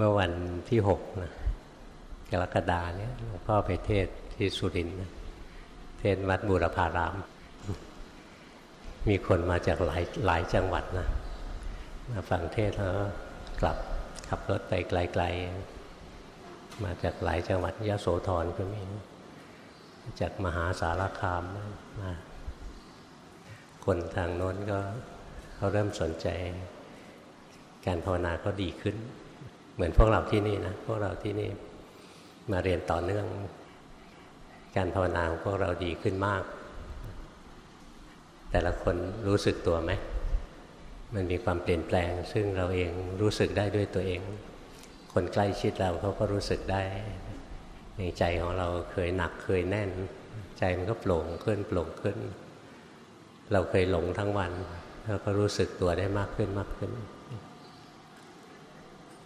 เมื่อวันที่หกนะกรกฎาเนี่ยหลวงพ่อไปเทศที่สุรินทร์เทศวัดบูรพาราม มีคนมาจากหลายหลายจังหวัดนะ มาฟังเทศแล้วกลับขับรถไปไกล ๆ มาจากหลายจังหวัดยะโสธรก็มีจากมหาสารคามมาคนทางโน้นก็เขาเริ่มสนใจ การภาวนาก็ดีขึ้น เหมือนพวกเราที่นี่นะพวกเราที่นี่มาเรียนต่อเนื่อง การภาวนาของพวกเราดีขึ้นมาก แต่ละคนรู้สึกตัวไหมมันมีความเปลี่ยนแปลง ซึ่งเราเองรู้สึกได้ด้วยตัวเอง คนใกล้ชิดเราเขาก็รู้สึกได้ในใจของเราเคยหนักเคยแน่น ใจมันก็โปร่งขึ้นโปร่งขึ้น เราเคยหลงทั้งวันเราก็รู้สึกตัวได้มากขึ้นมากขึ้น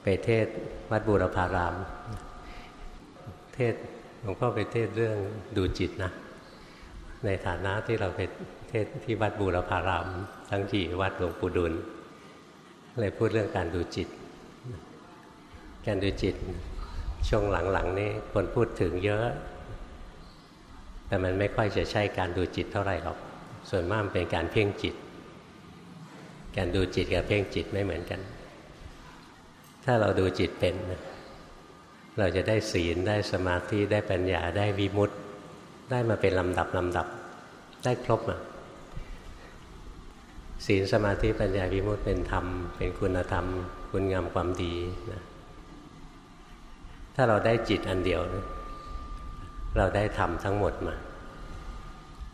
ไปเทศวัดบูรพาราม เทศหลวงพ่อไปเทศเรื่องดูจิตนะ ในฐานะที่เราไปเทศที่วัดบูรพาราม ทั้งที่วัดหลวงปู่ดุลเลยพูดเรื่องการดูจิต การดูจิตช่วงหลังๆนี้คนพูดถึงเยอะ แต่มันไม่ค่อยจะใช่การดูจิตเท่าไหร่หรอก ส่วนมากเป็นการเพ่งจิต การดูจิตกับเพ่งจิตไม่เหมือนกัน ถ้าเราดูจิตเป็นเราจะได้ศีลได้สมาธิได้ปัญญาได้วิมุตติ ได้มาเป็นลำดับลำดับ ได้ครบอะศีลสมาธิปัญญาวิมุตติเป็นธรรม เป็นคุณธรรม คุณงามความดีนะถ้าเราได้จิตอันเดียวนะเราได้ธรรมทั้งหมดมา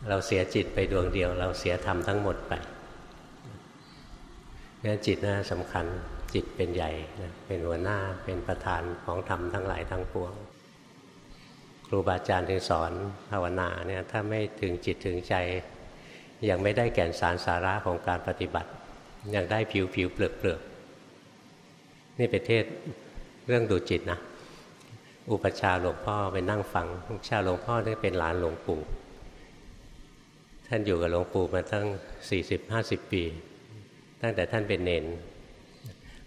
เราเสียจิตไปดวงเดียว เราเสียธรรมทั้งหมดไปงั้นจิตนะสำคัญ จิตเป็นใหญ่นะเป็นหัวหน้าเป็นประธานของธรรมทั้งหลายทั้งปวง ครูบาอาจารย์ถึงสอนภาวนาเนี่ยถ้าไม่ถึงจิตถึงใจ ยังไม่ได้แก่นสารสาระของการปฏิบัติ ยังได้ผิวผิวเปลือกเปลือกนี่เป็นเทศเรื่องดูจิตนะอุปชาหลวงพ่อไปนั่งฟังอุปชาหลวงพ่อนี่เป็นหลานหลวงปู่ท่านอยู่กับหลวงปู่มาตั้งสี่สิบห้าสิบปี ตั้งแต่ท่านเป็นเนน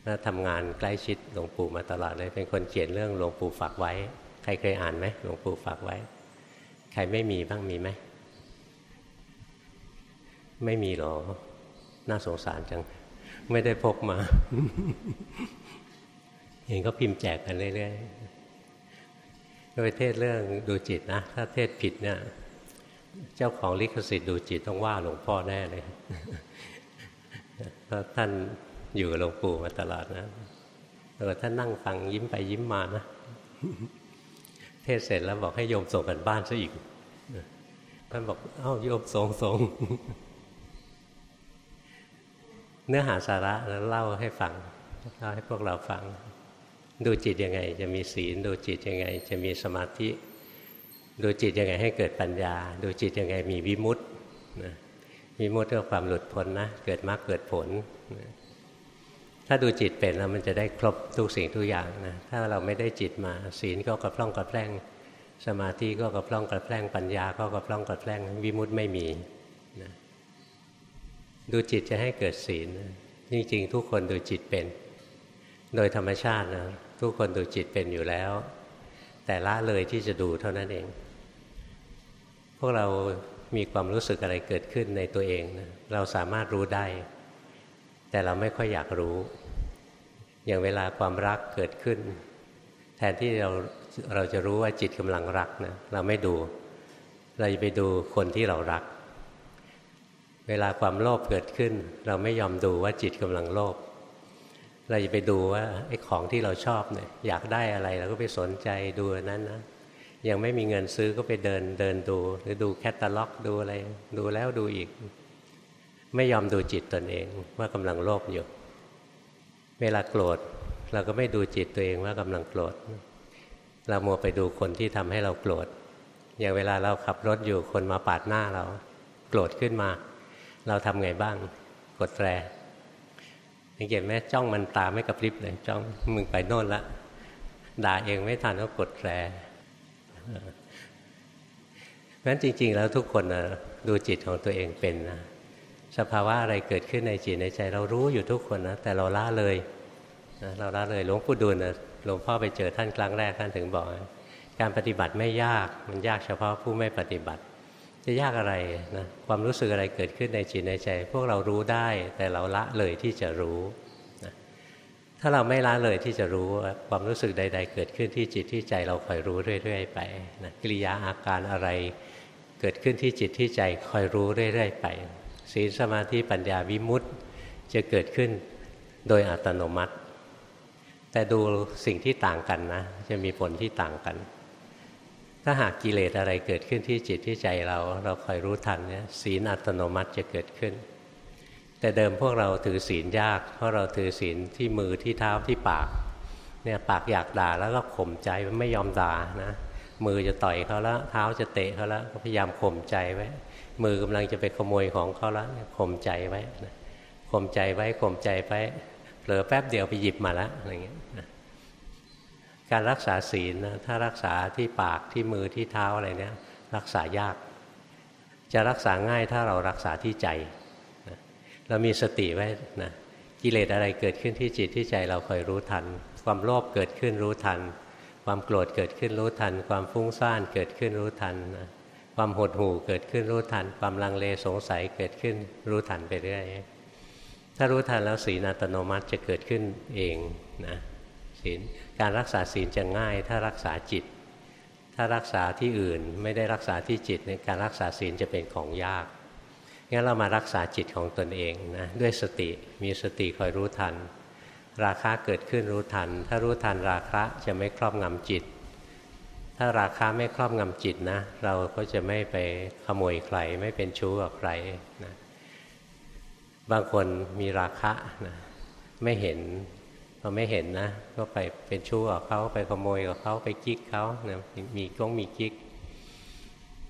แล้วทำงานใกล้ชิดหลวงปู่มาตลอดเลย เป็นคนเขียนเรื่องหลวงปู่ฝากไว้ ใครเคยอ่านไหมหลวงปู่ฝากไว้ ใครไม่มีบ้างมีไหม ไม่มีหรอ น่าสงสารจัง ไม่ได้พกมา เห็นก็พิมพ์แจกกันเรื่อยๆโดยเทศเรื่องดูจิตนะ ถ้าเทศผิดเนี่ย เจ้าของลิขสิทธิ์ดูจิตต้องว่าหลวงพ่อแน่เลยเพราะท่าน อยู่กับหลวงปู่มาตลอดนะแล้วท่านนั่งฟังยิ้มไปยิ้มมานะ เทศเสร็จแล้วบอกให้โยมส่งกันบ้านซะอีกท่านบอกเอ้าโยมส่งส่งเนื้อหาสาระแล้วเล่าให้ฟังเล่าให้พวกเราฟัง ดูจิตยังไง จะมีศีลดูจิตยังไง จะมีสมาธิ ดูจิตยังไงให้เกิดปัญญา ดูจิตยังไงมีวิมุตติวิมุตติก็ความหลุดพ้นนะ เกิดมรรคเกิดผล ถ้าดูจิตเป็นแล้วมันจะได้ครบทุกสิ่งทุกอย่างนะถ้าเราไม่ได้จิตมาศีลก็กระพร่องกระแพร่ง สมาธิก็กระพร่องกระแพร่งปัญญาก็กระพร่องกระแพร่งวิมุตติไม่มีนะดูจิตจะให้เกิดศีลจริงๆ ทุกคนดูจิตเป็น โดยธรรมชาตินะทุกคนดูจิตเป็นอยู่แล้ว แต่ละเลยที่จะดูเท่านั้นเอง พวกเรามีความรู้สึกอะไรเกิดขึ้นในตัวเองนะเราสามารถรู้ได้ แต่เราไม่ค่อยอยากรู้ อย่างเวลาความรักเกิดขึ้น แทนที่เราเราจะรู้ว่าจิตกำลังรักนะเราไม่ดู เราจะไปดูคนที่เรารัก เวลาความโลภเกิดขึ้น เราไม่ยอมดูว่าจิตกำลังโลภเราจะไปดูว่าไอ้ของที่เราชอบเนี่ยอยากได้อะไรเราก็ไปสนใจดูนั้นนะยังไม่มีเงินซื้อก็ไปเดินเดินดู หรือดูแคตตาล็อกดูอะไร ดูแล้วดูอีก ไม่ยอมดูจิตตนเองว่ากำลังโลภอยู่ เวลาโกรธเราก็ไม่ดูจิตตัวเองว่ากำลังโกรธ เรามัวไปดูคนที่ทำให้เราโกรธ อย่างเวลาเราขับรถอยู่คนมาปาดหน้าเรา โกรธขึ้นมา เราทำไงบ้าง กดแตรสังเกตไหมจ้องมันตาไม่กระพริบเลยจ้องมึงไปโน่นละ ด่าเองไม่ทันก็กดแตรเพราะฉะนั้นจริง ๆ แล้วทุกคนนะดูจิตของตัวเองเป็นนะ สภาวะอะไรเกิดขึ้นในจิตในใจ เรารู้อยู่ทุกคนนะแต่เราละเลยนะเราละเลยหลวงปู่ดูลนะหลวงพ่อไปเจอท่านครั้งแรกท่านถึงบอกการปฏิบัติไม่ยากมันยากเฉพาะผู้ไม่ปฏิบัติ จะยากอะไรนะความรู้สึกอะไรเกิดขึ้นในจิตในใจ พวกเรารู้ได้แต่เราละเลยที่จะรู้นะถ้าเราไม่ละเลยที่จะรู้ความรู้สึกใด ๆ เกิดขึ้นที่จิตที่ใจเราคอยรู้เรื่อย ๆ ไปนะกิริยาอาการอะไรเกิดขึ้นที่จิตที่ใจคอยรู้เรื่อย ๆ ไป ศีลสมาธิปัญญาวิมุตติจะเกิดขึ้นโดยอัตโนมัติ แต่ดูสิ่งที่ต่างกันนะ จะมีผลที่ต่างกัน ถ้าหากกิเลสอะไรเกิดขึ้นที่จิตที่ใจเรา เราคอยรู้ทันเนี่ยศีลอัตโนมัติจะเกิดขึ้น แต่เดิมพวกเราถือศีลยาก เพราะเราถือศีลที่มือที่เท้าที่ปากเนี่ยปากอยากด่าแล้วก็ข่มใจไม่ยอมด่านะมือจะต่อยเขาแล้วเท้าจะเตะเขาแล้วก็พยายามข่มใจไว้ มือกำลังจะไปขโมยของเขาแล้วข่มใจไว้ข่มใจไว้ข่มใจไว้เผลอแป๊บเดียวไปหยิบมาแล้วอะไรเงี้ยการรักษาศีลนะถ้ารักษาที่ปากที่มือที่เท้าอะไรเนี้ยรักษายาก จะรักษาง่ายถ้าเรารักษาที่ใจนะเรามีสติไว้นะกิเลสอะไรเกิดขึ้นที่จิตที่ใจเราคอยรู้ทัน ความโลภเกิดขึ้นรู้ทัน ความโกรธเกิดขึ้นรู้ทัน ความฟุ้งซ่านเกิดขึ้นรู้ทันนะ ความหดหู่เกิดขึ้นรู้ทัน ความลังเลสงสัยเกิดขึ้นรู้ทันไปเรื่อยถ้ารู้ทันแล้วศีลอัตโนมัติจะเกิดขึ้นเองนะศีลการรักษาศีลจะง่าย ถ้ารักษาจิต ถ้ารักษาที่อื่นไม่ได้รักษาที่จิตในการรักษาศีลจะเป็นของยากงั้นเรามารักษาจิตของตนเองนะด้วยสติมีสติคอยรู้ทัน ราคะเกิดขึ้นรู้ทัน ถ้ารู้ทันราคะจะไม่ครอบงำจิต ถ้าราคะไม่ครอบงำจิตนะ เราก็จะไม่ไปขโมยใคร ไม่เป็นชู้กับใครนะบางคนมีราคะนะไม่เห็นพอไม่เห็นนะ ก็ไปเป็นชู้กับเขาไปขโมยกับเขาไปกิ๊กเขานะมีก้องมีกิ๊ก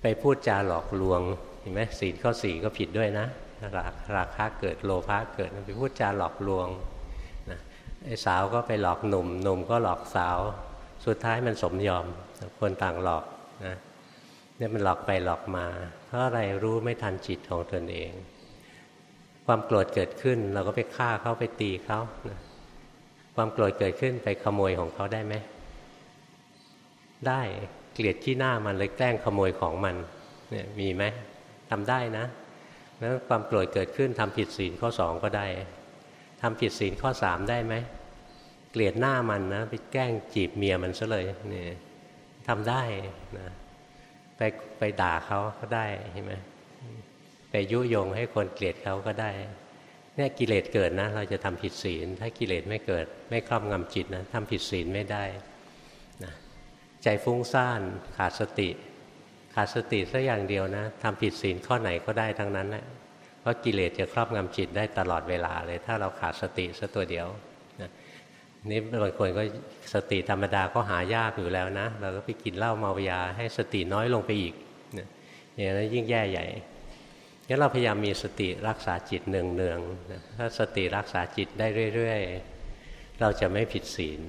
ไปพูดจาหลอกลวงเห็นไหมศีลข้อสี่ก็ผิดด้วยนะราราคะเกิดโลภะเกิดไปพูดจาหลอกลวงนะไอ้สาวก็ไปหลอกหนุ่มหนุ่มก็หลอกสาว สุดท้ายมันสมยอมคนต่างหลอกนะเนี่ยมันหลอกไปหลอกมา เพราะอะไรรู้ไม่ทันจิตของตนเอง ความโกรธเกิดขึ้นเราก็ไปฆ่าเขาไปตีเขาความโกรธเกิดขึ้นไปขโมยของเขาได้ไหม ได้เกลียดที่หน้ามันเลยแกล้งขโมยของมันเนี่ยมีไหมทำได้นะแล้วความโกรธเกิดขึ้นทำผิดศีลข้อสองก็ได้ทำผิดศีลข้อสามได้ไหม เกลียดหน้ามันนะ ไปแกล้งจีบเมียมันซะเลยเนี่ยทำได้นะไปไปด่าเขาก็ได้เห็นไหมไปยุยงให้คนเกลียดเขาก็ได้เนี่ยกิเลสเกิดนะ เราจะทำผิดศีล ถ้ากิเลสไม่เกิด ไม่ครอบงำจิตนะทำผิดศีลไม่ได้นะใจฟุ้งซ่านขาดสติ ขาดสติสักอย่างเดียวนะทำผิดศีลข้อไหนก็ได้ทั้งนั้นแหละเพราะกิเลสจะครอบงำจิตได้ตลอดเวลาเลย ถ้าเราขาดสติสัตัวเดียว นี่บางคนก็สติธรรมดาก็หายากอยู่แล้วนะเราก็ไปกินเหล้าเมายาให้สติน้อยลงไปอีกเนะอย่างนั้นยิ่งแย่ใหญ่งั้นเราพยายามมีสติรักษาจิตเนืองๆถ้าสติรักษาจิตได้เรื่อย ๆ เราจะไม่ผิดศีล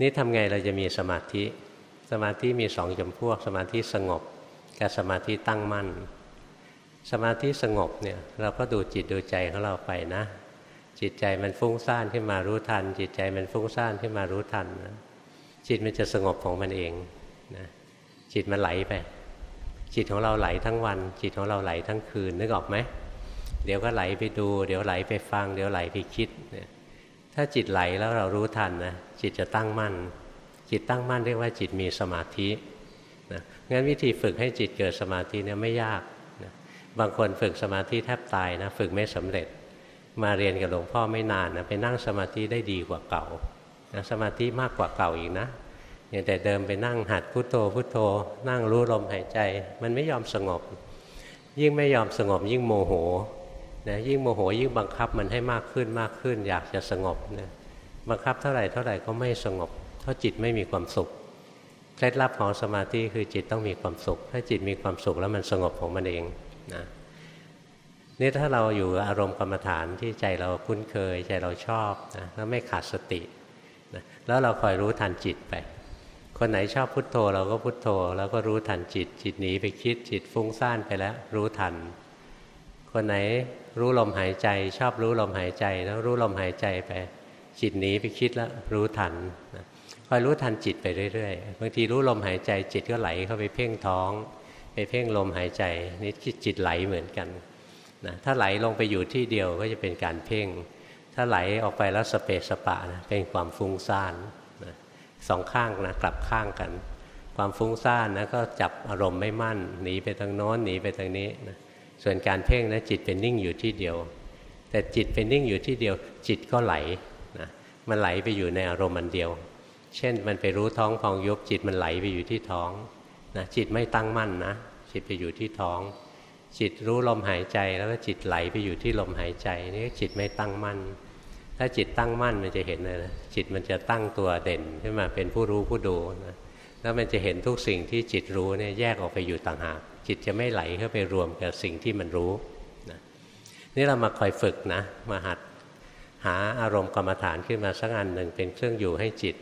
นี่ทำไงเราจะมีสมาธิ สมาธิมีสองจำพวก สมาธิสงบกับสมาธิตั้งมั่น สมาธิสงบเนี่ยเราก็ดูจิตดูใจของเราไปนะ จิตใจมันฟุ้งซ่านขึ้นมารู้ทัน จิตใจมันฟุ้งซ่านขึ้นมารู้ทันนะจิตมันจะสงบของมันเองนะจิตมันไหลไป จิตของเราไหลทั้งวัน จิตของเราไหลทั้งคืนนึกออกไหมเดี๋ยวก็ไหลไปดู เดี๋ยวไหลไปฟัง เดี๋ยวไหลไปคิดถ้าจิตไหลแล้วเรารู้ทันนะจิตจะตั้งมั่น จิตตั้งมั่นเรียกว่าจิตมีสมาธินะงั้นวิธีฝึกให้จิตเกิดสมาธิเนี่ยไม่ยากนะบางคนฝึกสมาธิแทบตายนะฝึกไม่สำเร็จ มาเรียนกับหลวงพ่อไม่นานนะไปนั่งสมาธิได้ดีกว่าเก่านะสมาธิมากกว่าเก่าอีกนะอย่างแต่เดิมไปนั่งหัดพุโทโธพุโทโธ นั่งรู้ลมหายใจ มันไม่ยอมสงบ ยิ่งไม่ยอมสงบยิ่งโมโหนะยิ่งโมโหยิ่งบังคับมันให้มากขึ้นมากขึ้น อยากจะสงบนะบังคับเท่าไหร่เท่าไหร่ก็ไม่สงบ เพราะจิตไม่มีความสุขเคล็ดลับของสมาธิคือจิตต้องมีความสุข ถ้าจิตมีความสุขแล้วมันสงบของมันเองนะ นี่ถ้าเราอยู่อารมณ์กรรมฐานที่ใจเราคุ้นเคย ใจเราชอบนะแล้วไม่ขาดสตินะแล้วเราคอยรู้ทันจิตไป คนไหนชอบพุทโธเราก็พุทโธ แล้วก็รู้ทันจิต จิตหนีไปคิดจิตฟุ้งซ่านไปแล้ว รู้ทัน คนไหนรู้ลมหายใจ ชอบรู้ลมหายใจ แล้วรู้ลมหายใจไป จิตหนีไปคิดแล้วรู้ทันนะคอยรู้ทันจิตไปเรื่อยๆ บางทีรู้ลมหายใจจิตก็ไหลเข้าไปเพ่งท้อง ไปเพ่งลมหายใจนี่จิตไหลเหมือนกัน นะถ้าไหลลงไปอยู่ที่เดียวก็จะเป็นการเพ่ง ถ้าไหลออกไปแล้วสเปสสปะนะเป็นความฟุ้งซ่านนะสองข้างนะกลับข้างกัน ความฟุ้งซ่านนะก็จับอารมณ์ไม่มั่นหนีไปทางโน้นหนีไปทางนี้นะส่วนการเพ่งนะจิตเป็นนิ่งอยู่ที่เดียว แต่จิตเป็นนิ่งอยู่ที่เดียว จิตก็ไหลนะมันไหลไปอยู่ในอารมณ์มันเดียว เช่นมันไปรู้ท้องพองยุบจิตมันไหลไปอยู่ที่ท้องนะจิตไม่ตั้งมั่นนะจิตไปอยู่ที่ท้อง จิตรู้ลมหายใจแล้วก็จิตไหลไปอยู่ที่ลมหายใจนี่จิตไม่ตั้งมั่น ถ้าจิตตั้งมั่นมันจะเห็นเลยนะจิตมันจะตั้งตัวเด่นขึ้นมาเป็นผู้รู้ผู้ดูนะแล้วมันจะเห็นทุกสิ่งที่จิตรู้เนี่ยแยกออกไปอยู่ต่างหากจิตจะไม่ไหลเข้าไปรวมกับสิ่งที่มันรู้นะนี่เรามาคอยฝึกนะมาหัดหาอารมณ์กรรมฐานขึ้นมาสักอันหนึ่งเป็นเครื่องอยู่ให้จิต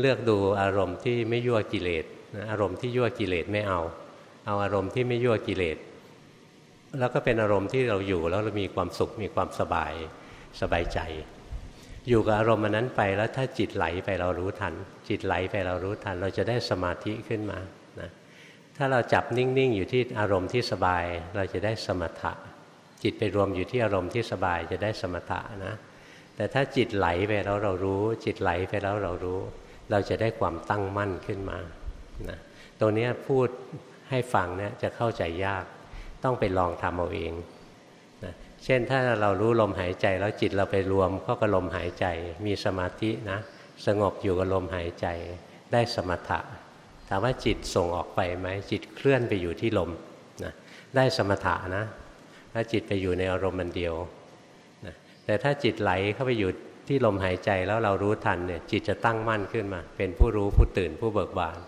เลือกดูอารมณ์ที่ไม่ยั่วกิเลสนะอารมณ์ที่ยั่วกิเลสไม่เอา เอาอารมณ์ที่ไม่ยั่วกิเลส แล้วก็เป็นอารมณ์ที่เราอยู่แล้วเรามีความสุขมีความสบายสบายใจ อยู่กับอารมณ์นั้นไปแล้วถ้าจิตไหลไปเรารู้ทัน จิตไหลไปเรารู้ทัน เราจะได้สมาธิขึ้นมานะถ้าเราจับนิ่งๆอยู่ที่อารมณ์ที่สบาย เราจะได้สมถะ จิตไปรวมอยู่ที่อารมณ์ที่สบายจะได้สมถะนะแต่ถ้าจิตไหลไปแล้วเรารู้ จิตไหลไปแล้วเรารู้ เราจะได้ความตั้งมั่นขึ้นมานะตรงนี้พูดให้ฟังเนี่ยจะเข้าใจยาก ต้องไปลองทำเอาเองนะเช่นถ้าเรารู้ลมหายใจแล้วจิตเราไปรวมเข้ากับลมหายใจ มีสมาธินะ สงบอยู่กับลมหายใจ ได้สมถะถามว่าจิตส่งออกไปไหมจิตเคลื่อนไปอยู่ที่ลมนะได้สมถะนะถ้าจิตไปอยู่ในอารมณ์มันเดียวนะแต่ถ้าจิตไหลเข้าไปอยู่ที่ลมหายใจแล้วเรารู้ทันเนี่ยจิตจะตั้งมั่นขึ้นมา เป็นผู้รู้ผู้ตื่นผู้เบิกบาน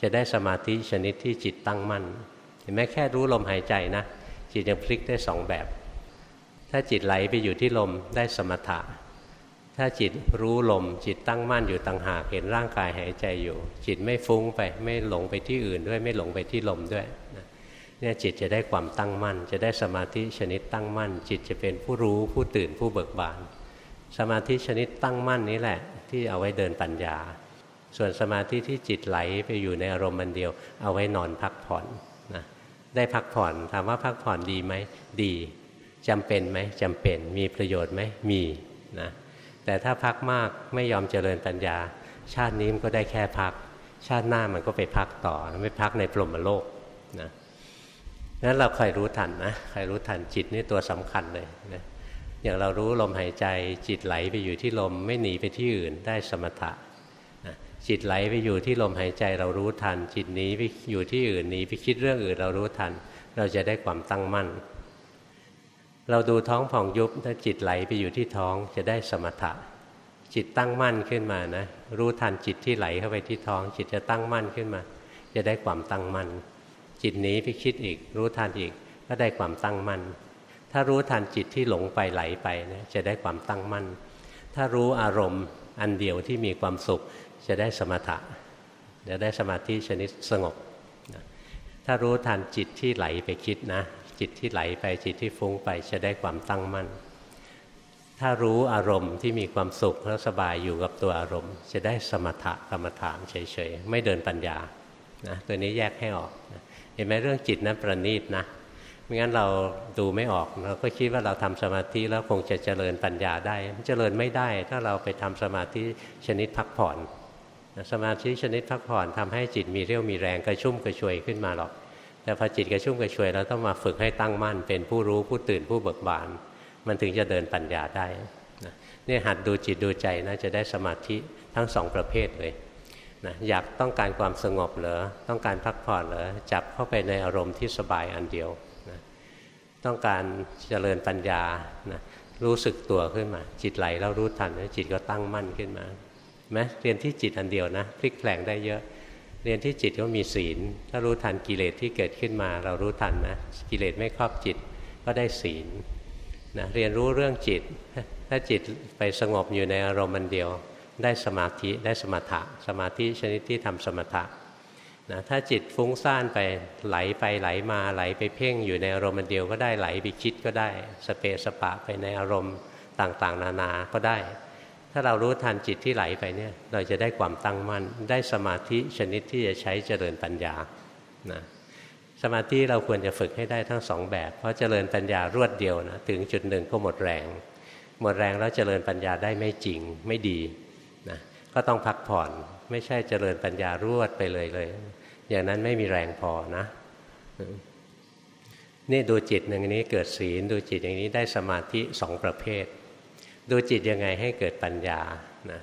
จะได้สมาธิชนิดที่จิตตั้งมั่น เห็นไหมแค่รู้ลมหายใจนะ จิตยังพลิกได้สองแบบ ถ้าจิตไหลไปอยู่ที่ลมได้สมถะ ถ้าจิตรู้ลม จิตตั้งมั่นอยู่ต่างหากเห็นร่างกายหายใจอยู่ จิตไม่ฟุ้งไปไม่หลงไปที่อื่นด้วยไม่หลงไปที่ลมด้วยเนี่ยจิตจะได้ความตั้งมั่น จะได้สมาธิชนิดตั้งมั่น จิตจะเป็นผู้รู้ผู้ตื่นผู้เบิกบาน สมาธิชนิดตั้งมั่นนี้แหละ ที่เอาไว้เดินปัญญา ส่วนสมาธิที่จิตไหลไปอยู่ในอารมณ์มันเดียว เอาไว้นอนพักผ่อน ได้พักผ่อน ถามว่าพักผ่อนดีไหมดีจำเป็นไหมจำเป็นมีประโยชน์ไหมมีนะแต่ถ้าพักมากไม่ยอมเจริญปัญญา ชาตินี้มันก็ได้แค่พัก ชาติหน้ามันก็ไปพักต่อไม่พักในพรมโลกนะนั้นเราคอยรู้ทันนะคอยรู้ทันจิตนี่ตัวสำคัญเลยนะอย่างเรารู้ลมหายใจจิตไหลไปอยู่ที่ลมไม่หนีไปที่อื่นได้สมถะ จิตไหลไปอยู่ที่ลมหายใจเรารู้ทัน จิตหนีไปอยู่ที่อื่นหนีไปคิดเรื่องอื่นเรารู้ทัน เราจะได้ความตั้งมั่น เราดูท้องผ่องยุบถ้าจิตไหลไปอยู่ที่ท้องจะได้สมถะ จิตตั้งมั่นขึ้นมานะรู้ทันจิตที่ไหลเข้าไปที่ท้อง จิตจะตั้งมั่นขึ้นมา จะได้ความตั้งมั่นจิตหนีไปคิดอีก รู้ทันอีกก็ได้ความตั้งมั่นถ้ารู้ทันจิตที่หลงไปไหลไปนะจะได้ความตั้งมั่นถ้ารู้อารมณ์อันเดียวที่มีความสุข จะได้สมถะจะได้สมาธิชนิดสงบ ถ้ารู้ทันจิตที่ไหลไปคิดนะ จิตที่ไหลไปจิตที่ฟุ้งไปจะได้ความตั้งมั่น ถ้ารู้อารมณ์ที่มีความสุขแล้วสบายอยู่กับตัวอารมณ์ จะได้สมถะกรรมฐานเฉยๆ ไม่เดินปัญญานะตัวนี้แยกให้ออกนะเห็นไหมเรื่องจิตนั้นประณีตนะไม่งั้นเราดูไม่ออกเราก็คิดว่าเราทำสมาธิแล้วคงจะเจริญปัญญาได้เจริญไม่ได้ ถ้าเราไปทำสมาธิชนิดพักผ่อน สมาธิชนิดพักผ่อนทำให้จิตมีเรี่ยวมีแรงกระชุ่มกระชวยขึ้นมาหรอก แต่พอจิตกระชุ่มกระชวยเราต้องมาฝึกให้ตั้งมั่น เป็นผู้รู้ผู้ตื่นผู้เบิกบาน มันถึงจะเดินปัญญาได้นี่หัดดูจิตดูใจนะจะได้สมาธิทั้งสองประเภทเลยนะอยากต้องการความสงบเหรอต้องการพักผ่อนเหรอจับเข้าไปในอารมณ์ที่สบายอันเดียวนะต้องการเจริญปัญญานะรู้สึกตัวขึ้นมา จิตไหลแล้วรู้ทันจิตก็ตั้งมั่นขึ้นมา ไหมเรียนที่จิตอันเดียวนะพลิกแปลงได้เยอะ เรียนที่จิตก็มีศีล ถ้ารู้ทันกิเลสที่เกิดขึ้นมา เรารู้ทันนะกิเลสไม่ครอบจิตก็ได้ศีลนะเรียนรู้เรื่องจิต ถ้าจิตไปสงบอยู่ในอารมณ์มันเดียว ได้สมาธิได้สมถะ สมาธิชนิดที่ทำสมถะนะถ้าจิตฟุ้งซ่านไปไหลไปไหลมาไหลไปเพ่งอยู่ในอารมณ์มันเดียวก็ได้ไหลไปคิดก็ได้ สเปสปะไปในอารมณ์ต่างๆ นานาก็ได้ ถ้าเรารู้ทันจิตที่ไหลไปเนี่ย เราจะได้ความตั้งมั่น ได้สมาธิชนิดที่จะใช้เจริญปัญญานะสมาธิเราควรจะฝึกให้ได้ทั้งสองแบบ เพราะเจริญปัญญารวดเดียวนะถึงจุดหนึ่งก็หมดแรง หมดแรงแล้วเจริญปัญญาได้ไม่จริงไม่ดีนะก็ต้องพักผ่อนไม่ใช่เจริญปัญญารวดไปเลยเลย อย่างนั้นไม่มีแรงพอนะนี่ดูจิตอย่างนี้เกิดศีลดูจิตอย่างนี้ได้สมาธิสองประเภท ดูจิตยังไงให้เกิดปัญญานะ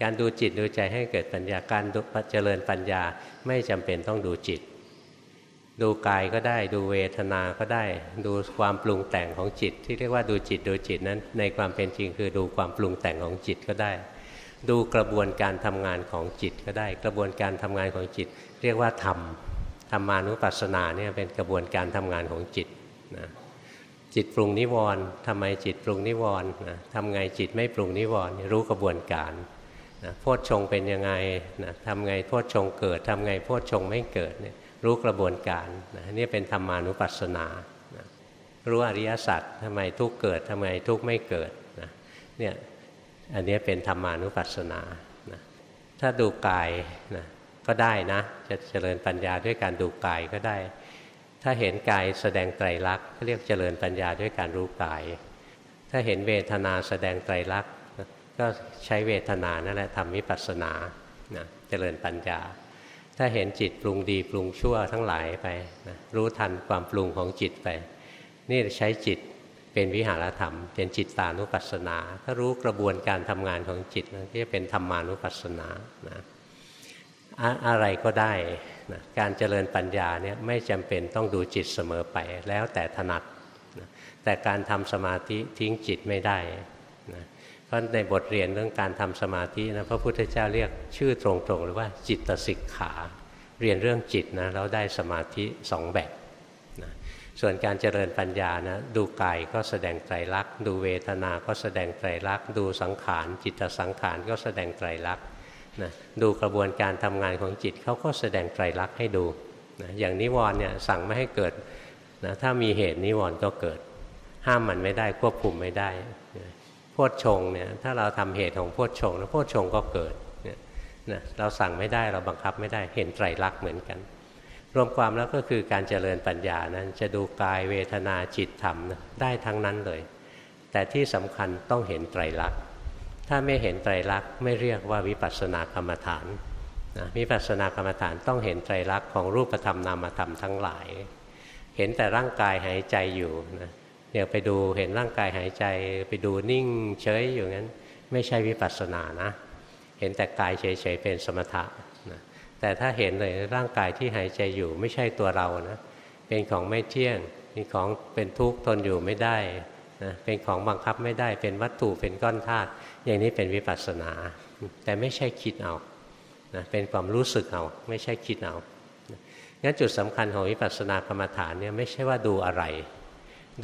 การดูจิตดูใจให้เกิดปัญญาการเจริญปัญญาไม่จำเป็นต้องดูจิต ดูกายก็ได้ดูเวทนาก็ได้ ดูความปรุงแต่งของจิต ที่เรียกว่าดูจิตดูจิตนั้น ในความเป็นจริงคือดูความปรุงแต่งของจิตก็ได้ ดูกระบวนการทำงานของจิตก็ได้ กระบวนการทำงานของจิต เรียกว่าธรรมธรรมานุปัสสนาเนี่ยเป็นกระบวนการทำงานของจิตนะ จิตปรุงนิวรณ์ทำไมจิตปรุงนิวรณ์นะทำไงจิตไม่ปรุงนิวรณ์รู้กระบวนการนะโพชฌงเป็นยังไงนะทำไงโพชฌงเกิดทำไงโพชฌงไม่เกิดเนี่ยรู้กระบวนการนะนี่เป็นธรรมานุปัสสนานะรู้อริยสัจทำไมทุกเกิดทำไมทุกไม่เกิดนะเนี่ยอันนี้เป็นธรรมานุปัสสนานะถ้าดูกายนะก็ได้นะจะเจริญปัญญาด้วยการดูกายก็ได้ ถ้าเห็นกายแสดงไตรลักษณ์ก็เรียกเจริญปัญญาด้วยการรู้กาย ถ้าเห็นเวทนาแสดงไตรลักษณ์ก็ใช้เวทนานั่นแหละทำวิปัสสนานะเจริญปัญญา ถ้าเห็นจิตปรุงดีปรุงชั่วทั้งหลายไปนะรู้ทันความปรุงของจิตไป นี่ใช้จิตเป็นวิหารธรรม เป็นจิตตานุปัสสนา ถ้ารู้กระบวนการทำงานของจิตนั่นจะเป็นธรรมานุปัสสนานะอะไรก็ได้ นะการเจริญปัญญาเนี่ยไม่จำเป็นต้องดูจิตเสมอไปแล้วแต่ถนัดนะแต่การทำสมาธิทิ้งจิตไม่ได้นะเพราะในบทเรียนเรื่องการทำสมาธินะพระพุทธเจ้าเรียกชื่อตรงๆเลยว่าจิตสิกขา เรียนเรื่องจิตนะแล้วได้สมาธิสองแบบนะส่วนการเจริญปัญญานะดูกายก็แสดงไตรลักษณ์ดูเวทนา ก็แสดงไตรลักษณ์ดูสังขาร จิตสังขารก็แสดงไตรลักษณ์ นะดูกระบวนการทำงานของจิตเขาก็แสดงไตรลักษณ์ให้ดูนะอย่างนิวรณ์เนี่ยสั่งไม่ให้เกิดนะถ้ามีเหตุนิวรณ์ก็เกิด ห้ามมันไม่ได้ควบคุมไม่ได้โพชงเนี่ยถ้าเราทำเหตุของโพชงแล้วโพชงก็เกิดนะเราสั่งไม่ได้เราบังคับไม่ได้เห็นไตรลักษณ์เหมือนกัน รวมความแล้วก็คือการเจริญปัญญานั้นจะดูกายเวทนาจิตธรรมได้ทั้งนั้นเลย แต่ที่สำคัญต้องเห็นไตรลักษณ์ ถ้าไม่เห็นไตรลักษณ์ไม่เรียกว่าวิปัสสนากรรมฐานนะวิปัสสนากรรมฐานต้องเห็นไตรลักษณ์ของรูปธรรมนามธรรมทั้งหลาย เห็นแต่ร่างกายหายใจอยู่นะอย่าไปดูเห็นร่างกายหายใจ ไปดูนิ่งเฉยอยู่งั้น ไม่ใช่วิปัสสนานะ เห็นแต่กายเฉยๆเป็นสมถะนะแต่ถ้าเห็นเลยร่างกายที่หายใจอยู่ไม่ใช่ตัวเรานะเป็นของไม่เที่ยงเป็นของเป็นทุกข์ทนอยู่ไม่ได้นะเป็นของบังคับไม่ได้เป็นวัตถุเป็นก้อนธาตุ อย่างนี้เป็นวิปัสสนา แต่ไม่ใช่คิดเอานะเป็นความรู้สึกเอาไม่ใช่คิดเอางั้นจุดสำคัญของวิปัสสนากรรมฐานเนี่ยไม่ใช่ว่าดูอะไร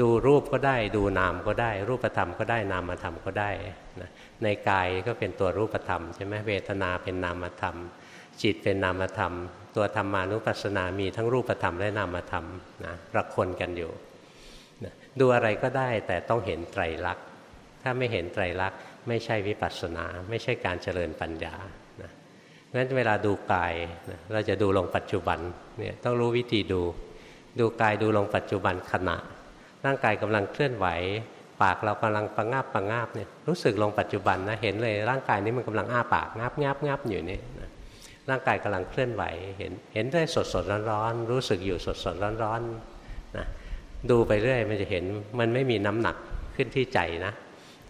ดูรูปก็ได้ ดูนามก็ได้ รูปธรรมก็ได้นามธรรมก็ได้นะในกายก็เป็นตัวรูปธรรมใช่ไหมเวทนาเป็นนามธรรม จิตเป็นนามธรรม ตัวธรรมานุปัสสนามีทั้งรูปธรรมและนามธรรมนะระคนกันอยู่นะดูอะไรก็ได้แต่ต้องเห็นไตรลักษณ์ถ้าไม่เห็นไตรลักษณ์ ไม่ใช่วิปัสสนา ไม่ใช่การเจริญปัญญานะงั้นเวลาดูกายนะเราจะดูลงปัจจุบันเนี่ยต้องรู้วิธีดู ดูกายดูลงปัจจุบันขณะ ร่างกายกำลังเคลื่อนไหว ปากเรากำลังประงาบประงาบเนี่ยรู้สึกลงปัจจุบันนะเห็นเลยร่างกายนี้มันกำลังอ้าปากงับงับงับอยู่นี่นะร่างกายกำลังเคลื่อนไหวเห็นเห็นได้สดสดร้อนร้อนรู้สึกอยู่สดสดร้อนร้อนนะดูไปเรื่อยมันจะเห็นมันไม่มีน้ำหนักขึ้นที่ใจนะ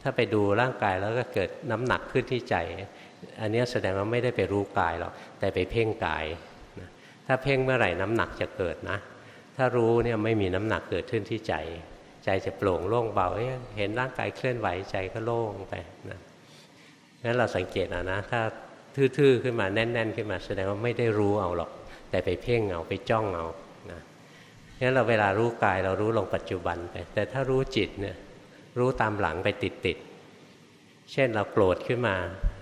ถ้าไปดูร่างกายแล้วก็เกิดน้ำหนักขึ้นที่ใจ อันนี้แสดงว่าไม่ได้ไปรู้กายหรอกแต่ไปเพ่งกายนะถ้าเพ่งเมื่อไหร่น้ำหนักจะเกิดนะ ถ้ารู้เนี่ยไม่มีน้ำหนักเกิดขึ้นที่ใจ ใจจะโปร่งโล่งเบาเห็นร่างกายเคลื่อนไหวใจก็โล่งไปนะงั้นเราสังเกตนะนะ ถ้าทื่อๆขึ้นมาแน่น ๆ ขึ้นมา แสดงว่าไม่ได้รู้เอาหรอก แต่ไปเพ่งเอาไปจ้องเอานะงั้นเราเวลารู้กายเรารู้ลงปัจจุบันไป แต่ถ้ารู้จิตเนี่ย รู้ตามหลังไปติดติดเช่นเราโกรธขึ้นมา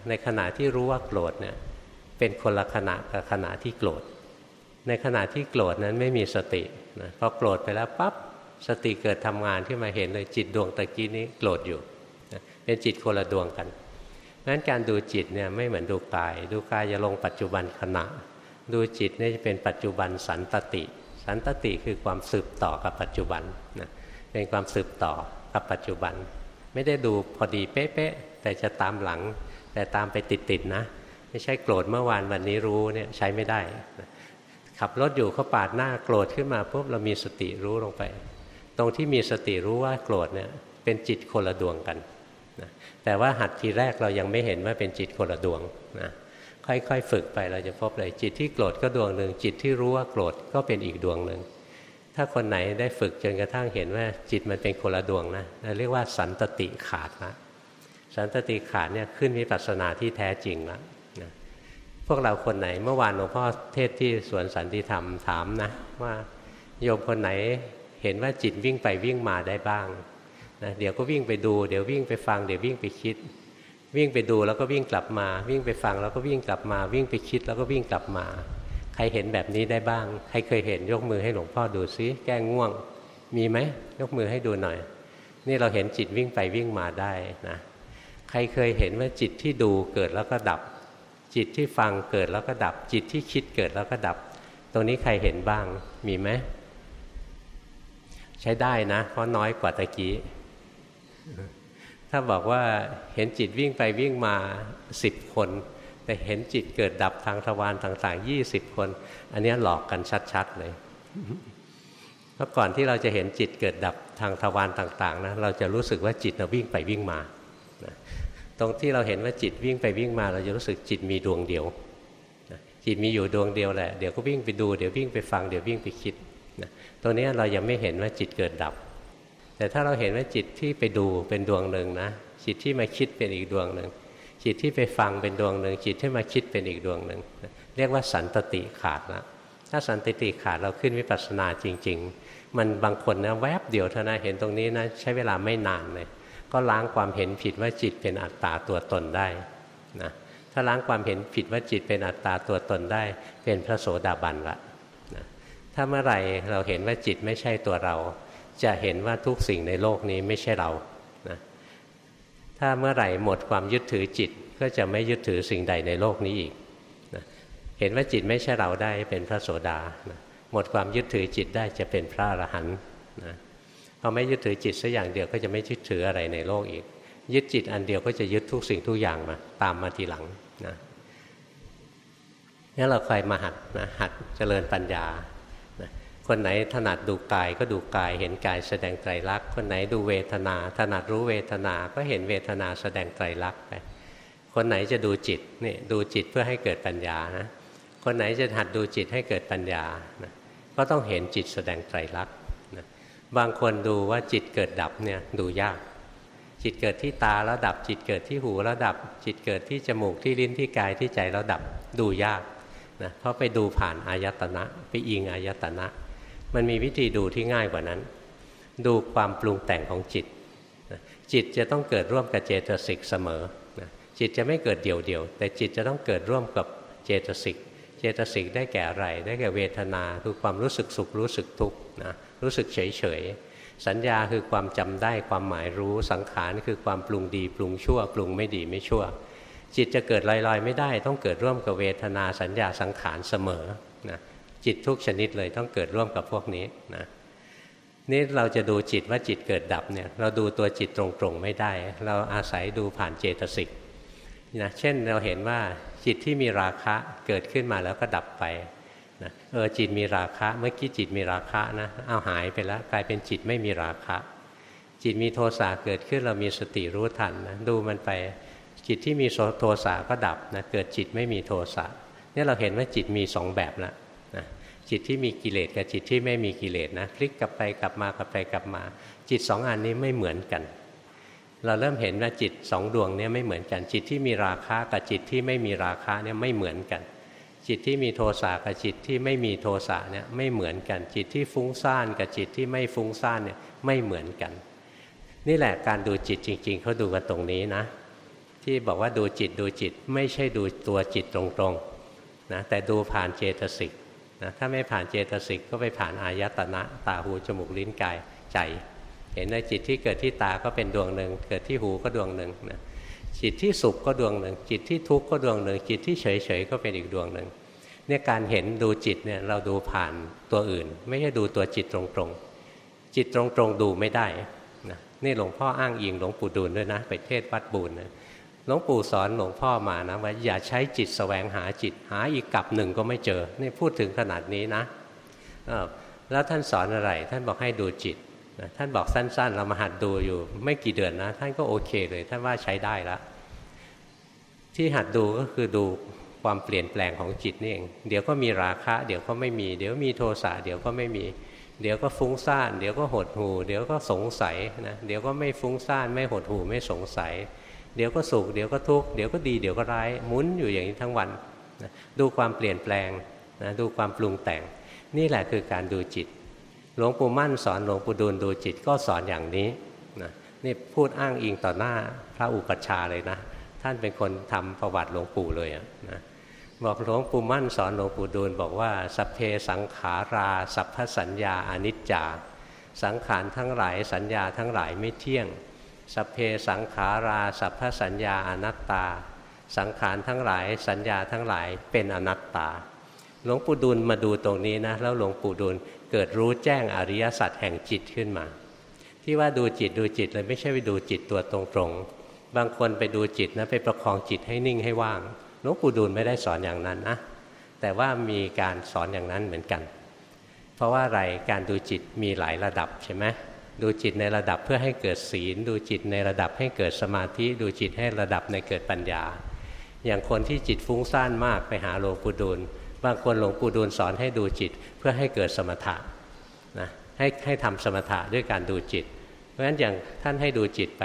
ในขณะที่รู้ว่าโกรธเนี่ยเป็นคนละขณะกับขณะที่โกรธ ในขณะที่โกรธนั้นไม่มีสตินะพอโกรธไปแล้วปับ๊บสติเกิดทำงานขึ้นมาเห็นเลยจิตดวงตะกี้นี้โกรธอยู่นะเป็นจิตคนละดวงกันเพราะนั้นการดูจิตเนี่ยไม่เหมือนดูกาย ดูกายจะลงปัจจุบันขณะ ดูจิตนี่จะเป็นปัจจุบันสันตติ สันตติคือความสืบต่อกับปัจจุบันนะเป็นความสืบต่อ กับปัจจุบัน ไม่ได้ดูพอดีเป๊ะๆแต่จะตามหลัง แต่ตามไปติดๆนะ ไม่ใช่โกรธเมื่อวานวันนี้รู้เนี่ยใช้ไม่ได้ ขับรถอยู่เขาปาดหน้าโกรธขึ้นมาปุ๊บเรามีสติรู้ลงไป ตรงที่มีสติรู้ว่าโกรธเนี่ยเป็นจิตคนละดวงกันนะแต่ว่าหัดทีแรกเรายังไม่เห็นว่าเป็นจิตคนละดวงนะค่อยๆ ฝึกไปเราจะพบเลยจิตที่โกรธก็ดวงหนึ่งจิตที่รู้ว่าโกรธก็เป็นอีกดวงหนึ่ง ถ้าคนไหนได้ฝึกจนกระทั่งเห็นว่าจิตมันเป็นคนละดวงนะเราเรียกว่าสันตติขาดนะสันตติขาดเนี่ยขึ้นวิปัสสนาที่แท้จริงแล้วนะพวกเราคนไหนเมื่อวานหลวงพ่อเทศที่สวนสันติธรรมถามนะว่าโยมคนไหนเห็นว่าจิตวิ่งไปวิ่งมาได้บ้างนะเดี๋ยวก็วิ่งไปดู เดี๋ยววิ่งไปฟังเดี๋ยววิ่งไปคิด วิ่งไปดูแล้วก็วิ่งกลับมา วิ่งไปฟังแล้วก็วิ่งกลับมา วิ่งไปคิดแล้วก็วิ่งกลับมา รเห็นแบบนี้ได้บ้าง ใครเคยเห็นยกมือให้หลวงพ่อดูซิแก้ง่วง มีไหมยกมือให้ดูหน่อย นี่เราเห็นจิตวิ่งไปวิ่งมาได้นะ ใครเคยเห็นว่าจิตที่ดูเกิดแล้วก็ดับ จิตที่ฟังเกิดแล้วก็ดับ จิตที่คิดเกิดแล้วก็ดับ ตรงนี้ใครเห็นบ้าง มีไหมใช้ได้นะเพราะน้อยกว่าตะกี้ถ้าบอกว่าเห็นจิตวิ่งไปวิ่งมาสิบคน แต่เห็นจิตเกิดดับทางทวารต่างๆยี่สิบคน อันนี้หลอกกันชัดๆเลยเพราะก่อนที่เราจะเห็นจิตเกิดดับทางทวารต่างๆนะเราจะรู้สึกว่าจิตเราวิ่งไปวิ่งมาตรงที่เราเห็นว่าจิตวิ่งไปวิ่งมา เราจะรู้สึกจิตมีดวงเดียวจิตมีอยู่ดวงเดียวแหละเดี๋ยวก็วิ่งไปดูเดี๋ยววิ่งไปฟังเดี๋ยววิ่งไปคิดตรงนี้เรายังไม่เห็นว่าจิตเกิดดับ แต่ถ้าเราเห็นว่าจิตที่ไปดูเป็นดวงหนึ่งนะจิตที่มาคิดเป็นอีกดวงหนึ่ง จิตที่ไปฟังเป็นดวงหนึ่งจิตที่มาคิดเป็นอีกดวงหนึ่งเรียกว่าสันตติขาดนะถ้าสันตติขาดเราขึ้นวิปัสสนาจริง ๆ มันบางคนนะแวบเดียวเท่านั้นเห็นตรงนี้นะใช้เวลาไม่นานเลยก็ล้างความเห็นผิดว่าจิตเป็นอัตตาตัวตนได้นะถ้าล้างความเห็นผิดว่าจิตเป็นอัตตาตัวตนได้ เป็นพระโสดาบันละนะถ้าเมื่อไหร่เราเห็นว่าจิตไม่ใช่ตัวเรา จะเห็นว่าทุกสิ่งในโลกนี้ไม่ใช่เรา ถ้าเมื่อไหร่หมดความยึดถือจิตก็จะไม่ยึดถือสิ่งใดในโลกนี้อีกนะเห็นว่าจิตไม่ใช่เราได้เป็นพระโสดานะหมดความยึดถือจิตได้จะเป็นพระอรหันต์นะพอไม่ยึดถือจิตสักอย่างเดียวก็จะไม่ยึดถืออะไรในโลกอีก ยึดจิตอันเดียวก็จะยึดทุกสิ่งทุกอย่างมา ตามมาทีหลังนะนี่เราคอยมาหัดนะหัดเจริญปัญญา คนไหนถนัดดูกายก็ดูกายเห็นกายแสดงไตรลักษณ์คนไหนดูเวทนา ถนัดรู้เวทนาก็เห็นเวทนาแสดงไตรลักษณ์ไปคนไหนจะดูจิตนี่ดูจิตเพื่อให้เกิดปัญญานะคนไหนจะหัดดูจิตให้เกิดปัญญานะก็ต้องเห็นจิตแสดงไตรลักษณ์นะบางคนดูว่าจิตเกิดดับเนี่ยดูยาก จิตเกิดที่ตาแล้วดับ จิตเกิดที่หูแล้วดับ จิตเกิดที่จมูกที่ลิ้นที่กายที่ใจแล้วดับดูยากนะเพราะไปดูผ่านอายตนะ ไปอิงอายตนะ มันมีวิธีดูที่ง่ายกว่านั้น ดูความปรุงแต่งของจิต จิตจะต้องเกิดร่วมกับเจตสิกเสมอ จิตจะไม่เกิดเดี่ยวๆ แต่จิตจะต้องเกิดร่วมกับเจตสิก เจตสิกได้แก่อะไร ได้แก่เวทนาคือความรู้สึกสุขรู้สึกทุกข์นะรู้สึกเฉยๆ สัญญาคือความจำได้ความหมายรู้ สังขารคือความปรุงดีปรุงชั่ว ปรุงไม่ดีไม่ชั่ว จิตจะเกิดลอยๆ ไม่ได้ ต้องเกิดร่วมกับเวทนาสัญญาสังขารเสมอนะ จิตทุกชนิดเลยต้องเกิดร่วมกับพวกนี้นะนี่เราจะดูจิตว่าจิตเกิดดับเนี่ยเราดูตัวจิตตรงๆไม่ได้ เราอาศัยดูผ่านเจตสิกนะเช่นเราเห็นว่าจิตที่มีราคะเกิดขึ้นมาแล้วก็ดับไปนะเออจิตมีราคะเมื่อกี้จิตมีราคะนะเอาหายไปแล้วกลายเป็นจิตไม่มีราคะ จิตมีโทสะเกิดขึ้นเรามีสติรู้ทันนะดูมันไปจิตที่มีโทสะก็ดับนะเกิดจิตไม่มีโทสะนี่เราเห็นว่าจิตมีสองแบบแล้ว จิตที่มีกิเลสกับจิตที่ไม่มีกิเลสนะพลิกกลับไปกลับมากลับไปกลับมา จิตสองอันนี้ไม่เหมือนกัน เราเริ่มเห็นว่าจิตสองดวงนี้ไม่เหมือนกัน จิตที่มีราคะกับจิตที่ไม่มีราคะเนี่ยไม่เหมือนกัน จิตที่มีโทสะกับจิตที่ไม่มีโทสะเนี่ยไม่เหมือนกัน จิตที่ฟุ้งซ่านกับจิตที่ไม่ฟุ้งซ่านเนี่ยไม่เหมือนกัน นี่แหละการดูจิตจริง ๆเขาดูกันตรงนี้นะ ที่บอกว่าดูจิตดูจิตไม่ใช่ดูตัวจิตตรงๆนะแต่ดูผ่านเจตสิก นะถ้าไม่ผ่านเจตสิกก็ไปผ่านอายตนะตาหูจมูกลิ้นกายใจ เห็นในจิตที่เกิดที่ตาก็เป็นดวงหนึ่งเกิดที่หูก็ดวงหนึ่งนะจิตที่สุขก็ดวงหนึ่ง จิตที่ทุกข์ก็ดวงหนึ่ง จิตที่เฉยเฉยก็เป็นอีกดวงหนึ่งเนี่ยการเห็นดูจิตเนี่ยเราดูผ่านตัวอื่น ไม่ใช่ดูตัวจิตตรงๆ จิตตรงๆดูไม่ได้นะนี่หลวงพ่ออ้างอิงหลวงปู่ดูลด้วยนะ ไปเทศวัดบูญนะ ลวงปู่สอนหลวงพ่อมานะว่าอย่าใช้จิตสแสวงหาจิตหาอีกกลับหนึ่งก็ไม่เจอ นี่พูดถึงขนาดนี้นะแล้วท่านสอนอะไร ท่านบอกให้ดูจิตท่านบอกสั้น ๆ เรามาหัดดูอยู่ ไม่กี่เดือนนะ ท่านก็โอเคเลย ท่านว่าใช้ได้แล้วที่หัดดูก็คือดูความเปลี่ยนแปลงของจิตนี่เองเดี๋ยวก็มีราคะ เดี๋ยวก็ไม่มี เดี๋ยวมีโทสะเดี๋ยวก็ไม่มี เดี๋ยวก็ฟุ้งซ่าน เดี๋ยวก็หดหูเดี๋ยวก็สงสัยนะเดี๋ยวก็ไม่ฟุ้งซ่านไม่หดหูไม่สงสัย เดี๋ยวก็สุขเดี๋ยวก็ทุกข์เดี๋ยวก็ดีเดี๋ยวก็ร้ายหมุนอยู่อย่างนี้ทั้งวันนะดูความเปลี่ยนแปลงนะดูความปรุงแต่ง นี่แหละคือการดูจิต หลวงปู่มั่นสอนหลวงปู่ดูลดูจิตก็สอนอย่างนี้นะนี่พูดอ้างอิงต่อหน้าพระอุปัชฌาย์เลยนะ ท่านเป็นคนทำประวัติหลวงปู่เลยนะบอกหลวงปู่มั่นสอนหลวงปู่ดูลบอกว่าสัพเพสังขาราสัพพสัญญาอนิจจา สังขารทั้งหลายสัญญาทั้งหลายไม่เที่ยง สัพเพสังขาราสัพพสัญญาอนัตตา สังขารทั้งหลาย สัญญาทั้งหลายเป็นอนัตตา หลวงปู่ดูลมาดูตรงนี้นะแล้วหลวงปู่ดูลเกิดรู้แจ้งอริยสัจแห่งจิตขึ้นมา ที่ว่าดูจิตดูจิตเลยไม่ใช่ไปดูจิตตัวตรงๆ บางคนไปดูจิตนะไปประคองจิตให้นิ่งให้ว่าง หลวงปู่ดูลไม่ได้สอนอย่างนั้นนะแต่ว่ามีการสอนอย่างนั้นเหมือนกัน เพราะว่าอะไรการดูจิตมีหลายระดับใช่ไหม ดูจิตในระดับเพื่อให้เกิดศีล ดูจิตในระดับให้เกิดสมาธิ ดูจิตให้ระดับในเกิดปัญญา อย่างคนที่จิตฟุ้งซ่านมากไปหาหลวงปู่ดูลบางคนหลวงปู่ดูลสอนให้ดูจิตเพื่อให้เกิดสมถะนะให้ให้ทำสมถะด้วยการดูจิต เพราะฉะนั้นอย่างท่านให้ดูจิตไป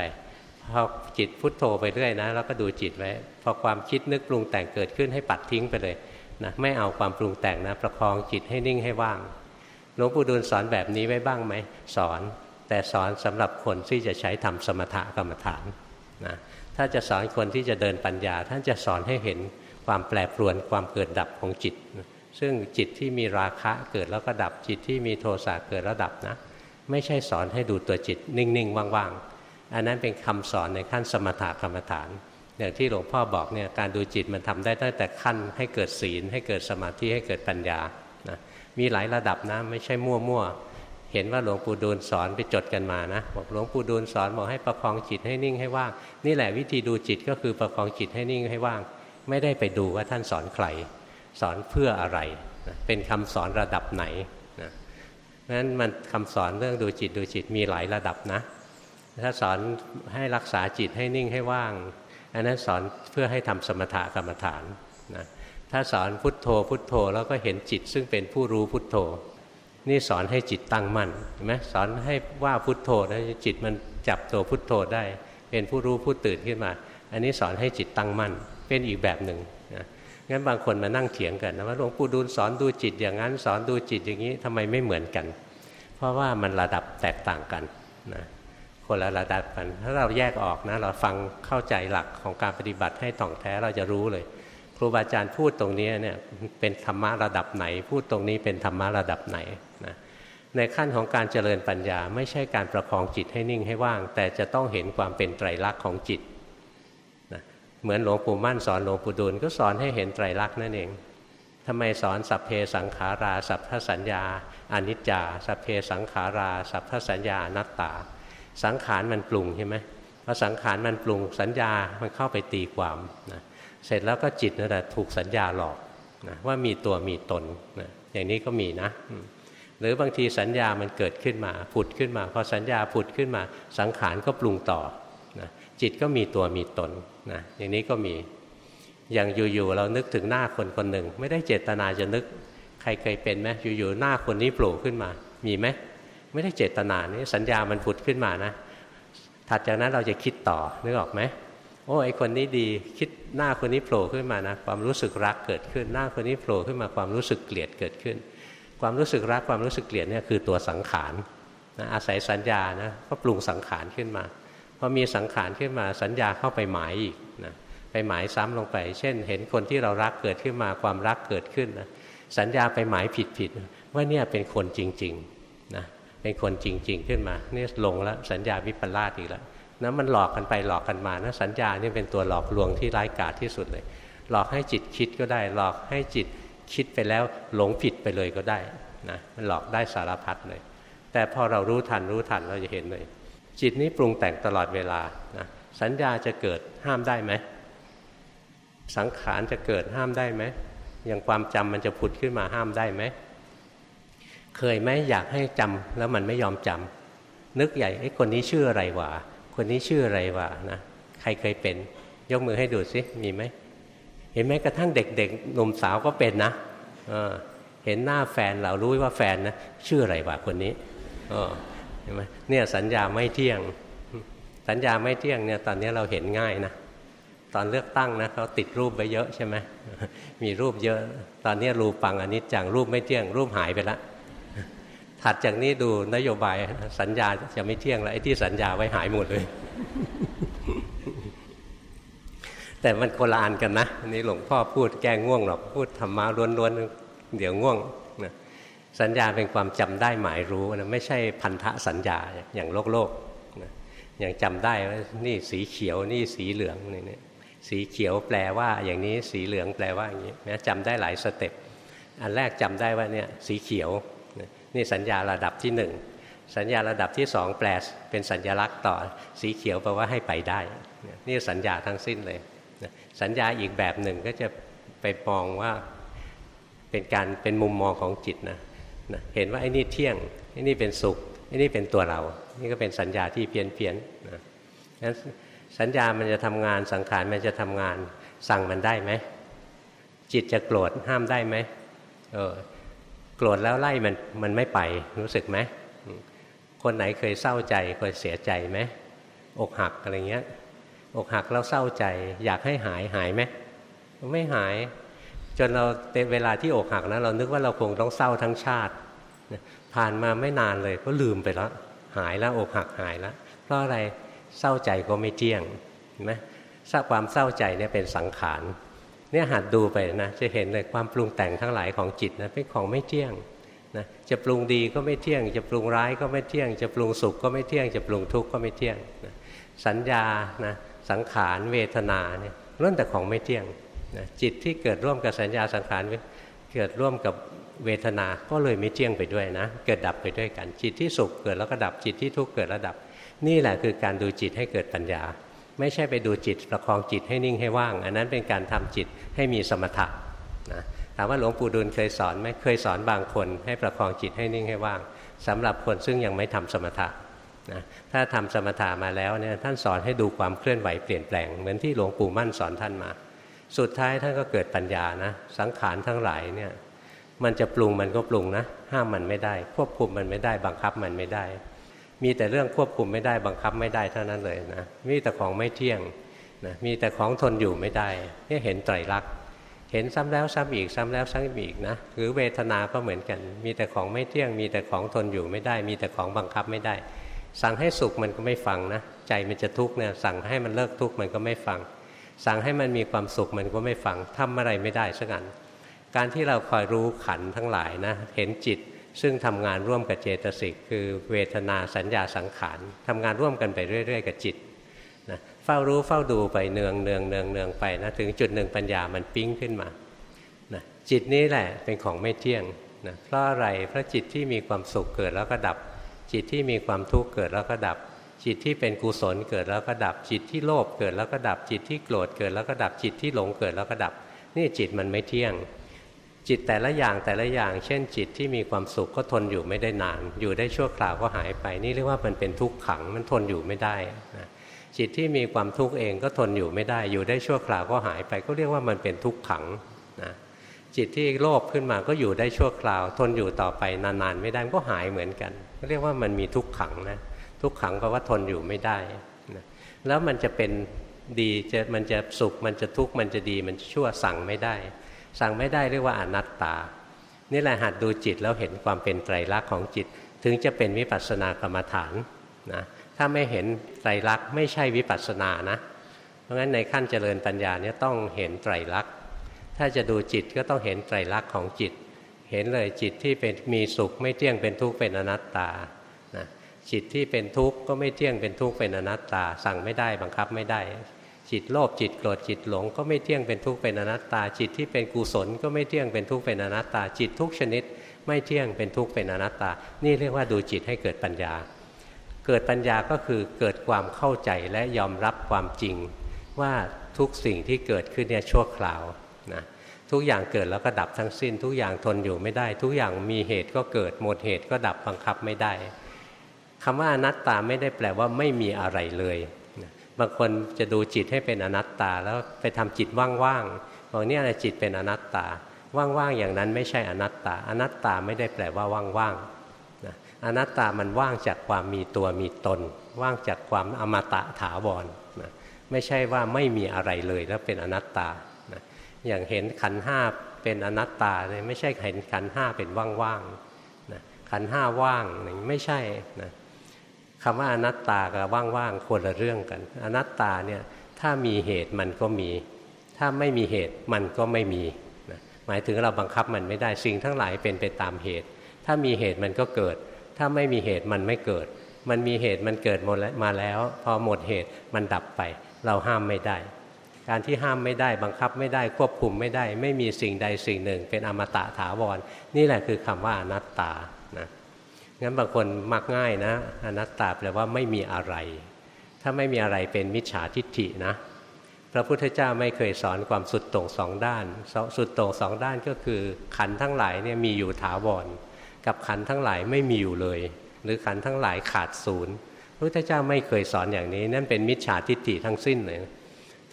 พอจิตพุทโธไปเรื่อยนะแล้วก็ดูจิตไว้พอความคิดนึกปรุงแต่งเกิดขึ้นให้ปัดทิ้งไปเลยนะไม่เอาความปรุงแต่งนะประคองจิตให้นิ่งให้ว่างหลวงปู่ดูลสอนแบบนี้ไว้บ้างไหมสอน แต่สอนสำหรับคนที่จะใช้ทำสมถะกรรมฐานนะถ้าจะสอนคนที่จะเดินปัญญา ท่านจะสอนให้เห็นความแปรปรวนความเกิดดับของจิต ซึ่งจิตที่มีราคะเกิดแล้วก็ดับจิตที่มีโทสะเกิดแล้วดับนะ ไม่ใช่สอนให้ดูตัวจิต นิ่งๆว่างๆ อันนั้นเป็นคำสอนในขั้นสมถกรรมฐานอย่างที่หลวงพ่อบอกเนี่ยการดูจิตมันทำได้ตั้งแต่ขั้นให้เกิดศีลให้เกิดสมาธิให้เกิดปัญญานะมีหลายระดับนะไม่ใช่มั่วๆ เห็นว่าหลวงปู่ดูลสอนไปจดกันมานะบอกหลวงปู่ดูลสอนบอกให้ประคองจิตให้นิ่งให้ว่างนี่แหละวิธีดูจิตก็คือประคองจิตให้นิ่งให้ว่าง ไม่ได้ไปดูว่าท่านสอนใครสอนเพื่ออะไรนะเป็นคำสอนระดับไหนนะนั้นมันคำสอนเรื่องดูจิตดูจิตมีหลายระดับนะ ถ้าสอนให้รักษาจิตให้นิ่งให้ว่าง อันนั้นสอนเพื่อให้ทำสมถะกรรมฐานนะถ้าสอนพุทโธพุทโธแล้วก็เห็นจิตซึ่งเป็นผู้รู้พุทโธ นี่สอนให้จิตตั้งมั่นเห็นไหมสอนให้ว่าพุทโธแล้วจิตมันจับตัวพุทโธได้ เป็นผู้รู้ผู้ตื่นขึ้นมา อันนี้สอนให้จิตตั้งมั่น เป็นอีกแบบหนึ่งนะงั้นบางคนมานั่งเถียงกันนะว่าหลวงปู่ดูลสอนดูจิตอย่างนั้น สอนดูจิตอย่างนี้ทำไมไม่เหมือนกัน เพราะว่ามันระดับแตกต่างกันนะคนละระดับกันถ้าเราแยกออกนะเราฟังเข้าใจหลักของการปฏิบัติให้ต่องแท้เราจะรู้เลย ครูบาอาจารย์พูดตรงนี้เนี่ยเป็นธรรมะระดับไหน พูดตรงนี้เป็นธรรมะระดับไหน ในขั้นของการเจริญปัญญา ไม่ใช่การประคองจิตให้นิ่งให้ว่าง แต่จะต้องเห็นความเป็นไตรลักษณ์ของจิตเหมือนหลวงปู่มั่นสอนหลวงปู่ดูลก็สอนให้เห็นไตรลักษณ์นั่นเองทำไมสอนสัพเพสังขารา สัพพสัญญาอนิจจา สัพเพสังขารา สัพพสัญญาอนัตตา สังขารมันปรุงใช่ไหมพอสังขารมันปรุงสัญญามันเข้าไปตีความนะเสร็จแล้วก็จิตนั่นแหละถูกสัญญาหลอกนะว่ามีตัวมีตนนะอย่างนี้ก็มีนะ หรือบางทีสัญญามันเกิดขึ้นมาผุดขึ้นมา พอสัญญาผุดขึ้นมา สังขารก็ปรุงต่อนะจิตก็มีตัวมีตนนะอย่างนี้ก็มีอย่างอยู่ๆเรานึกถึงหน้าคนคนหนึ่ง ไม่ได้เจตนาจะนึกใครเคยเป็นไหมอยู่ๆหน้าคนนี้โผล่ขึ้นมา มีไหมไม่ได้เจตนานี่สัญญามันผุดขึ้นมานะ ถัดจากนั้นเราจะคิดต่อนึกออกไหมโอ้ไอคนนี้ดีคิดหน้าคนนี้โผล่ขึ้นมานะ ความรู้สึกรักเกิดขึ้น หน้าคนนี้โผล่ขึ้นมาความรู้สึกเกลียดเกิดขึ้น ความรู้สึกรักความรู้สึกเกลียดเนี่ยคือตัวสังขารนะอาศัยสัญญานะก็ปรุงสังขารขึ้นมาพอมีสังขารขึ้นมาสัญญาเข้าไปหมายอีกนะไปหมายซ้ำลงไป เช่น เห็นคนที่เรารักเกิดขึ้นมาความรักเกิดขึ้นนะสัญญาไปหมายผิดผิดว่าเนี่ยเป็นคนจริงๆนะเป็นคนจริง ๆ ขึ้นมาเนี่ยลงแล้วสัญญาวิปลาสอีกแล้วนะมันหลอกกันไปหลอกกันมานะสัญญานี่เป็นตัวหลอกลวงที่ร้ายกาจที่สุดเลย หลอกให้จิตคิดก็ได้ หลอกให้จิต คิดไปแล้วหลงผิดไปเลยก็ได้นะมันหลอกได้สารพัดเลย แต่พอเรารู้ทันรู้ทันเราจะเห็นเลย จิตนี้ปรุงแต่งตลอดเวลานะสัญญาจะเกิดห้ามได้ไหมสังขารจะเกิดห้ามได้ไหมอย่างความจำมันจะผุดขึ้นมาห้ามได้ไหมเคยไหมอยากให้จำแล้วมันไม่ยอมจำนึกใหญ่ไอ้คนนี้ชื่ออะไรวะคนนี้ชื่ออะไรวะนะใครเคยเป็น ยกมือให้ดูสิมีไหม เห็นไหมกระทั่งเด็กๆหนุ่มสาวก็เป็นนะเห็นหน้าแฟนเรารู้ว่าแฟนนะชื่ออะไรวะคนนี้เห็นไหมเนี่ยสัญญาไม่เที่ยง สัญญาไม่เที่ยงเนี่ยตอนนี้เราเห็นง่ายนะตอนเลือกตั้งนะเขาติดรูปไปเยอะใช่ไหมมีรูปเยอะ ตอนนี้รูปังอนิจจังรูปไม่เที่ยง รูปหายไปล้วถัดจากนี้ดูนโยบายสัญญาจะไม่เที่ยงแล้วไอ้ที่สัญญาไว้หายหมดเลย แต่มันโคละอ่านกันนะนี่หลวงพ่อพูดแก้ง่วงหรอกพูดธรรมะล้วนๆเดี๋ยวง่วงนะสัญญาเป็นความจำได้หมายรู้นะไม่ใช่พันธะสัญญาอย่างโลกโลกนะอย่างจำได้ว่านี่สีเขียวนี่สีเหลืองนี่สีเขียวแปลว่าอย่างนี้สีเหลืองแปลว่าอย่างนี้นะจำได้หลายสเต็ปอันแรกจำได้ว่าเนี่ยสีเขียวนี่สัญญาระดับที่หนึ่งสัญญาระดับที่สองแปลเป็นสัญญลักษณ์ต่อ สีเขียวแปลว่าให้ไปได้ นี่สัญญาทั้งสิ้นเลย สัญญาอีกแบบหนึ่งก็จะไปมองว่าเป็นการเป็นมุมมองของจิตนะเห็นว่าไอ้นี่เที่ยงไอ้นี่เป็นสุขไอ้นี่เป็นตัวเรา นี่ก็เป็นสัญญาที่เพี้ยนเพี้ยนนะสัญญามันจะทำงานสังขารมันจะทำงานสั่งมันได้ไหมจิตจะโกรธห้ามได้ไหมเออโกรธแล้วไล่มันมันไม่ไปรู้สึกไหมคนไหนเคยเศร้าใจเคยเสียใจไหมอกหักอะไรเงี้ย อกหักแล้วเศร้าใจ อยากให้หายหายไหมไม่หาย จนเราเวลาที่อกหักนะเรานึกว่าเราคงต้องเศร้าทั้งชาติ ผ่านมาไม่นานเลยก็ลืมไปแล้วหายแล้วอกหักหายแล้วเพราะอะไรเศร้าใจก็ไม่เที่ยงเห็นไหมทราบความเศร้าใจเนี่ยเป็นสังขารเนี่ยหัดดูไปนะจะเห็นเลยความปรุงแต่งทั้งหลายของจิตนะเป็นของไม่เที่ยงนะจะปรุงดีก็ไม่เที่ยง จะปรุงร้ายก็ไม่เที่ยง จะปรุงสุขก็ไม่เที่ยง จะปรุงทุกข์ก็ไม่เที่ยงนะสัญญานะ สังขารเวทนาเนี่ยล้วนแต่ของไม่เที่ยงนะจิตที่เกิดร่วมกับสัญญาสังขารเกิดร่วมกับเวทนา ก็เลยไม่เที่ยงไปด้วยนะ เกิดดับไปด้วยกัน จิตที่สุขเกิดแล้วก็ดับ จิตที่ทุกข์เกิดแล้วดับ นี่แหละคือการดูจิตให้เกิดปัญญา ไม่ใช่ไปดูจิตประคองจิตให้นิ่งให้ว่าง อันนั้นเป็นการทำจิตให้มีสมถะนะถามว่าหลวงปู่ดูลเคยสอนไหมเคยสอนบางคน ให้ประคองจิตให้นิ่งให้ว่างสำหรับคนซึ่งยังไม่ทำสมถะ นะถ้าทำสมถะมาแล้วเนี่ยท่านสอนให้ดูความเคลื่อนไหวเปลี่ยนแปลง เหมือนที่หลวงปู่มั่นสอนท่านมา สุดท้ายท่านก็เกิดปัญญานะ สังขารทั้งหลายเนี่ยมันจะปรุงมันก็ปรุงนะ ห้ามมันไม่ได้ ควบคุมมันไม่ได้ บังคับมันไม่ได้ มีแต่เรื่องควบคุมไม่ได้บังคับไม่ได้เท่านั้นเลยนะมีแต่ของไม่เที่ยงนะมีแต่ของทนอยู่ไม่ได้นี่เห็นไตรลักษณ์เห็นซ้ำแล้วซ้ำอีกซ้ำแล้วซ้ำอีกนะหรือเวทนาก็เหมือนกัน มีแต่ของไม่เที่ยง มีแต่ของทนอยู่ไม่ได้ มีแต่ของบังคับไม่ได้ สั่งให้สุขมันก็ไม่ฟังนะ ใจมันจะทุกข์เนี่ยสั่งให้มันเลิกทุกข์มันก็ไม่ฟัง สั่งให้มันมีความสุขมันก็ไม่ฟังทำอะไรไม่ได้สักอันการที่เราคอยรู้ขันทั้งหลายนะเห็นจิตซึ่งทำงานร่วมกับเจตสิกคือเวทนาสัญญาสังขารทำงานร่วมกันไปเรื่อย ๆ กับจิตนะเฝ้ารู้เฝ้าดูไปเนืองเนืองเนืองเนืองไปนะถึงจุดหนึ่งปัญญามันปิ้งขึ้นมานะจิตนี้แหละเป็นของไม่เที่ยงนะเพราะอะไรเพราะจิตที่มีความสุขเกิดแล้วก็ดับ จิตที่มีความทุกข์เกิดแล้วก็ดับ จิตที่เป็นกุศลเกิดแล้วก็ดับ จิตที่โลภเกิดแล้วก็ดับ จิตที่โกรธเกิดแล้วก็ดับ จิตที่หลงเกิดแล้วก็ดับ นี่จิตมันไม่เที่ยง จิตแต่ละอย่างแต่ละอย่าง เช่น จิตที่มีความสุขก็ทนอยู่ไม่ได้นาน อยู่ได้ชั่วคราวก็หายไป นี่เรียกว่ามันเป็นทุกข์ขังมันทนอยู่ไม่ได้นะจิตที่มีความทุกข์เองก็ทนอยู่ไม่ได้ อยู่ได้ชั่วคราวก็หายไป ก็เรียกว่ามันเป็นทุกข์ขังนะจิตที่โลภขึ้นมาก็อยู่ได้ชั่วคราว ทนอยู่ต่อไปนานๆไม่ได้ก็หายเหมือนกัน เรียกว่ามันมีทุกข์ขังนะทุกขังแปลว่าทนอยู่ไม่ได้นะแล้วมันจะเป็นดีจะมันจะสุขมันจะทุกข์มันจะดีมันชั่วสั่งไม่ได้ สั่งไม่ได้เรียกว่าอนัตตา นี่แหละหัดดูจิตแล้วเห็นความเป็นไตรลักษณ์ของจิต ถึงจะเป็นวิปัสสนากรรมฐานนะถ้าไม่เห็นไตรลักษณ์ไม่ใช่วิปัสสนานะ เพราะงั้นในขั้นเจริญปัญญาเนี่ยต้องเห็นไตรลักษณ์ถ้าจะดูจิตก็ต้องเห็นไตรลักษณ์ของจิต เห็นเลยจิตที่เป็นมีสุขไม่เที่ยงเป็นทุกข์เป็นอนัตตานะจิตที่เป็นทุกข์ก็ไม่เที่ยงเป็นทุกข์เป็นอนัตตา สั่งไม่ได้บังคับไม่ได้ จิตโลภจิตโกรธจิตหลง ก็ไม่เที่ยงเป็นทุกข์เป็นอนัตตา จิตที่เป็นกุศลก็ไม่เที่ยงเป็นทุกข์เป็นอนัตตา จิตทุกชนิด ไม่เที่ยงเป็นทุกข์เป็นอนัตตา นี่เรียกว่าดูจิตให้เกิดปัญญา เกิดปัญญาก็คือเกิดความเข้าใจและยอมรับความจริง ว่าทุกสิ่งที่เกิดขึ้นเนี่ยชั่วคราวนะ ทุกอย่างเกิดแล้วก็ดับทั้งสิ้น ทุกอย่างทนอยู่ไม่ได้ ทุกอย่างมีเหตุก็เกิดหมดเหตุก็ดับบังคับไม่ได้คำว่าอนัตตาไม่ได้แปลว่าไม่มีอะไรเลยบางคนจะดูจิตให้เป็นอนัตตา แล้วไปทำจิตว่างๆบอกนี่อะไรจิตเป็นอนัตตา ว่างๆอย่างนั้นไม่ใช่อนัตตา อนัตตาไม่ได้แปลว่าว่างๆอนัตตามันว่างจากความมีตัวมีตน ว่างจากความอมตะถาวรไม่ใช่ว่าไม่มีอะไรเลยแล้วเป็นอนัตตา อย่างเห็นขันห้าเป็นอนัตตาเนี่ยไม่ใช่เห็นขันห้าเป็นว่างๆนะขันห้าว่างไม่ใช่นะคำว่าอนัตตากับว่างๆคนละเรื่องกัน อนัตตาเนี่ยถ้ามีเหตุมันก็มี ถ้าไม่มีเหตุมันก็ไม่มีนะหมายถึงเราบังคับมันไม่ได้สิ่งทั้งหลายเป็นไปตามเหตุ ถ้ามีเหตุมันก็เกิด ถ้าไม่มีเหตุมันไม่เกิด มันมีเหตุมันเกิดหมดมาแล้ว พอหมดเหตุมันดับไป เราห้ามไม่ได้ การที่ห้ามไม่ได้บังคับไม่ได้ควบคุมไม่ได้ ไม่มีสิ่งใดสิ่งหนึ่ง เป็นอมตะถาวร นี่แหละคือคำว่าอนัตตานะงั้นบางคนมักง่ายนะ อนัตตาแปลว่าไม่มีอะไร ถ้าไม่มีอะไรเป็นมิจฉาทิฏฐินะพระพุทธเจ้าไม่เคยสอนความสุดโต่งสองด้าน สุดโต่งสองด้านก็คือ ขันทั้งหลายเนี่ยมีอยู่ถาวร กับขันทั้งหลายไม่มีอยู่เลย หรือขันทั้งหลายขาดศูนย์พระพุทธเจ้าไม่เคยสอนอย่างนี้ นั่นเป็นมิจฉาทิฏฐิทั้งสิ้นเลย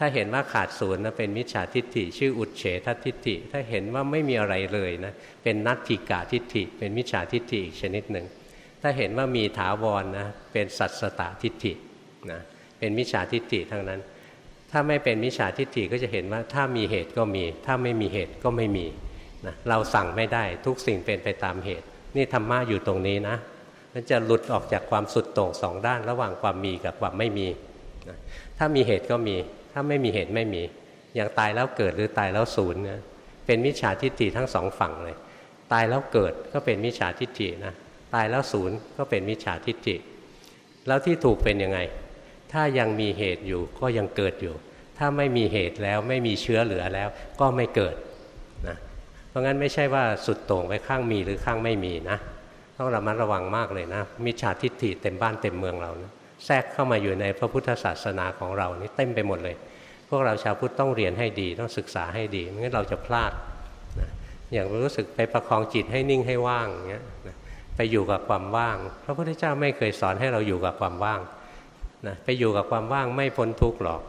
ถ้าเห็นว่าขาดศูนย์นะเป็นมิจฉาทิฏฐิ ชื่ออุดเฉททิฏฐิ ถ้าเห็นว่าไม่มีอะไรเลยนะเป็นนัตถิกาทิฏฐิ เป็นมิจฉาทิฏฐิอีกชนิดหนึ่งถ้าเห็นว่ามีถาวรนนะเป็นสัตสตทิฏฐินะเป็นมิจฉาทิฏฐิทั้งนั้น ถ้าไม่เป็นมิจฉาทิฏฐิก็จะเห็นว่าถ้ามีเหตุก็มี ถ้าไม่มีเหตุก็ไม่มีนะเราสั่งไม่ได้ทุกสิ่งเป็นไปตามเหตุ นี่ธรรมะอยู่ตรงนี้นะมันจะหลุดออกจากความสุดโต่งสองด้านระหว่างความมีกับความไม่มีนะถ้ามีเหตุก็มี ถ้าไม่มีเหตุไม่มี อย่างตายแล้วเกิดหรือตายแล้วศูนย์นะเป็นมิจฉาทิฏฐิทั้งสองฝั่งเลย ตายแล้วเกิดก็เป็นมิจฉาทิฏฐินะตายแล้วศูนย์ก็เป็นมิจฉาทิฏฐิแล้วที่ถูกเป็นยังไง ถ้ายังมีเหตุอยู่ก็ยังเกิดอยู่ ถ้าไม่มีเหตุแล้วไม่มีเชื้อเหลือแล้วก็ไม่เกิดนะเพราะงั้นไม่ใช่ว่าสุดโต่งไปข้างมีหรือข้างไม่มีนะต้องระมัดระวังมากเลยนะมิจฉาทิฏฐิเต็มบ้านเต็มเมืองเรานะ แทรกเข้ามาอยู่ในพระพุทธศาสนาของเรานี่เต็มไปหมดเลย พวกเราชาวพุทธต้องเรียนให้ดีต้องศึกษาให้ดีไม่งั้นเราจะพลาดนะอย่างรู้สึกไปประคองจิตให้นิ่งให้ว่างอย่างเงี้ยนะไปอยู่กับความว่าง พระพุทธเจ้าไม่เคยสอนให้เราอยู่กับความว่างนะไปอยู่กับความว่างไม่พ้นทุกข์หรอก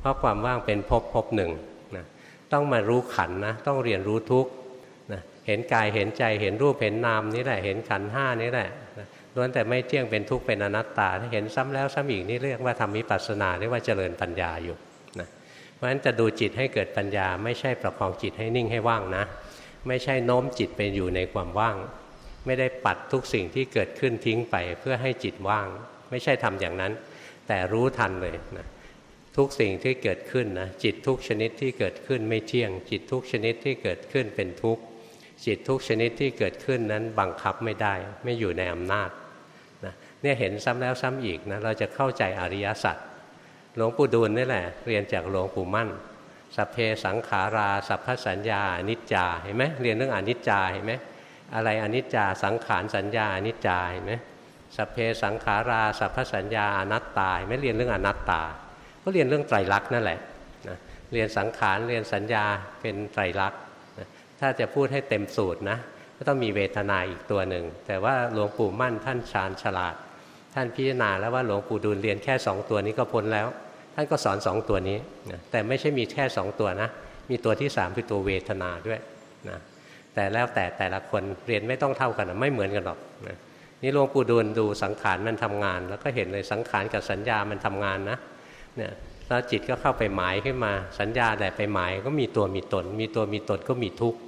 เพราะความว่างเป็นภพภพหนึ่งนะต้องมารู้ขันนะต้องเรียนรู้ทุกข์นะเห็นกายเห็นใจเห็นรูปเห็นนามนี่แหละเห็นขันห้านี่แหละ ล้วนแต่ไม่เที่ยงเป็นทุกข์เป็นอนัตตาเห็นซ้ำแล้วซ้ำอีกนี่เรียกว่าทำมิปัสสนาเรียกว่าเจริญปัญญาอยู่นะเพราะฉะนั้นจะดูจิตให้เกิดปัญญา ไม่ใช่ประคองจิตให้นิ่งให้ว่างนะ ไม่ใช่โน้มจิตไปอยู่ในความว่าง ไม่ได้ปัดทุกสิ่งที่เกิดขึ้นทิ้งไปเพื่อให้จิตว่าง ไม่ใช่ทำอย่างนั้น แต่รู้ทันเลยนะทุกสิ่งที่เกิดขึ้นนะจิตทุกชนิดที่เกิดขึ้นไม่เที่ยง จิตทุกชนิดที่เกิดขึ้นเป็นทุกข์จิตทุกชนิดที่เกิดขึ้นนั้นบังคับไม่ได้ ไม่อยู่ในอำนาจ เนี่ยเห็นซ้ำแล้วซ้ำอีกนะเราจะเข้าใจอริยสัจหลวงปู่ดูลนี่แหละเรียนจากหลวงปู่มั่นสัพเพสังขาราสัพพสัญญาอนิจจาเห็นไหมเรียนเรื่องอนิจจาเห็นไหมอะไรอนิจจาสังขารสัญญาอนิจจาเห็นไหมสัพเพสังขาราสัพพสัญญาอนัตตาไม่เรียนเรื่องอนัตตา ก็เรียนเรื่องไตรลักษณ์นั่นแหละนะเรียนสังขารเรียนสัญญาเป็นไตรลักษณ์นะถ้าจะพูดให้เต็มสูตรนะก็ต้องมีเวทนาอีกตัวหนึ่ง แต่ว่าหลวงปู่มั่นท่านชาญฉลาด ท่านพิจารณาแล้วว่าหลวงปู่ดูลเรียนแค่สองตัวนี้ก็พ้นแล้ว ท่านก็สอนสองตัวนี้นะแต่ไม่ใช่มีแค่สองตัวนะ มีตัวที่สามคือตัวเวทนาด้วยนะแต่แล้วแต่แต่ละคนเรียนไม่ต้องเท่ากันไม่เหมือนกันหรอกนะนี่หลวงปู่ดูลดูสังขารมันทำงาน แล้วก็เห็นเลยสังขารกับสัญญามันทำงานนะเนี่ยแล้วจิตก็เข้าไปหมายขึ้นมาสัญญาแต่ไปหมายก็มีตัวมีตน มีตัวมีตนก็มีทุกข์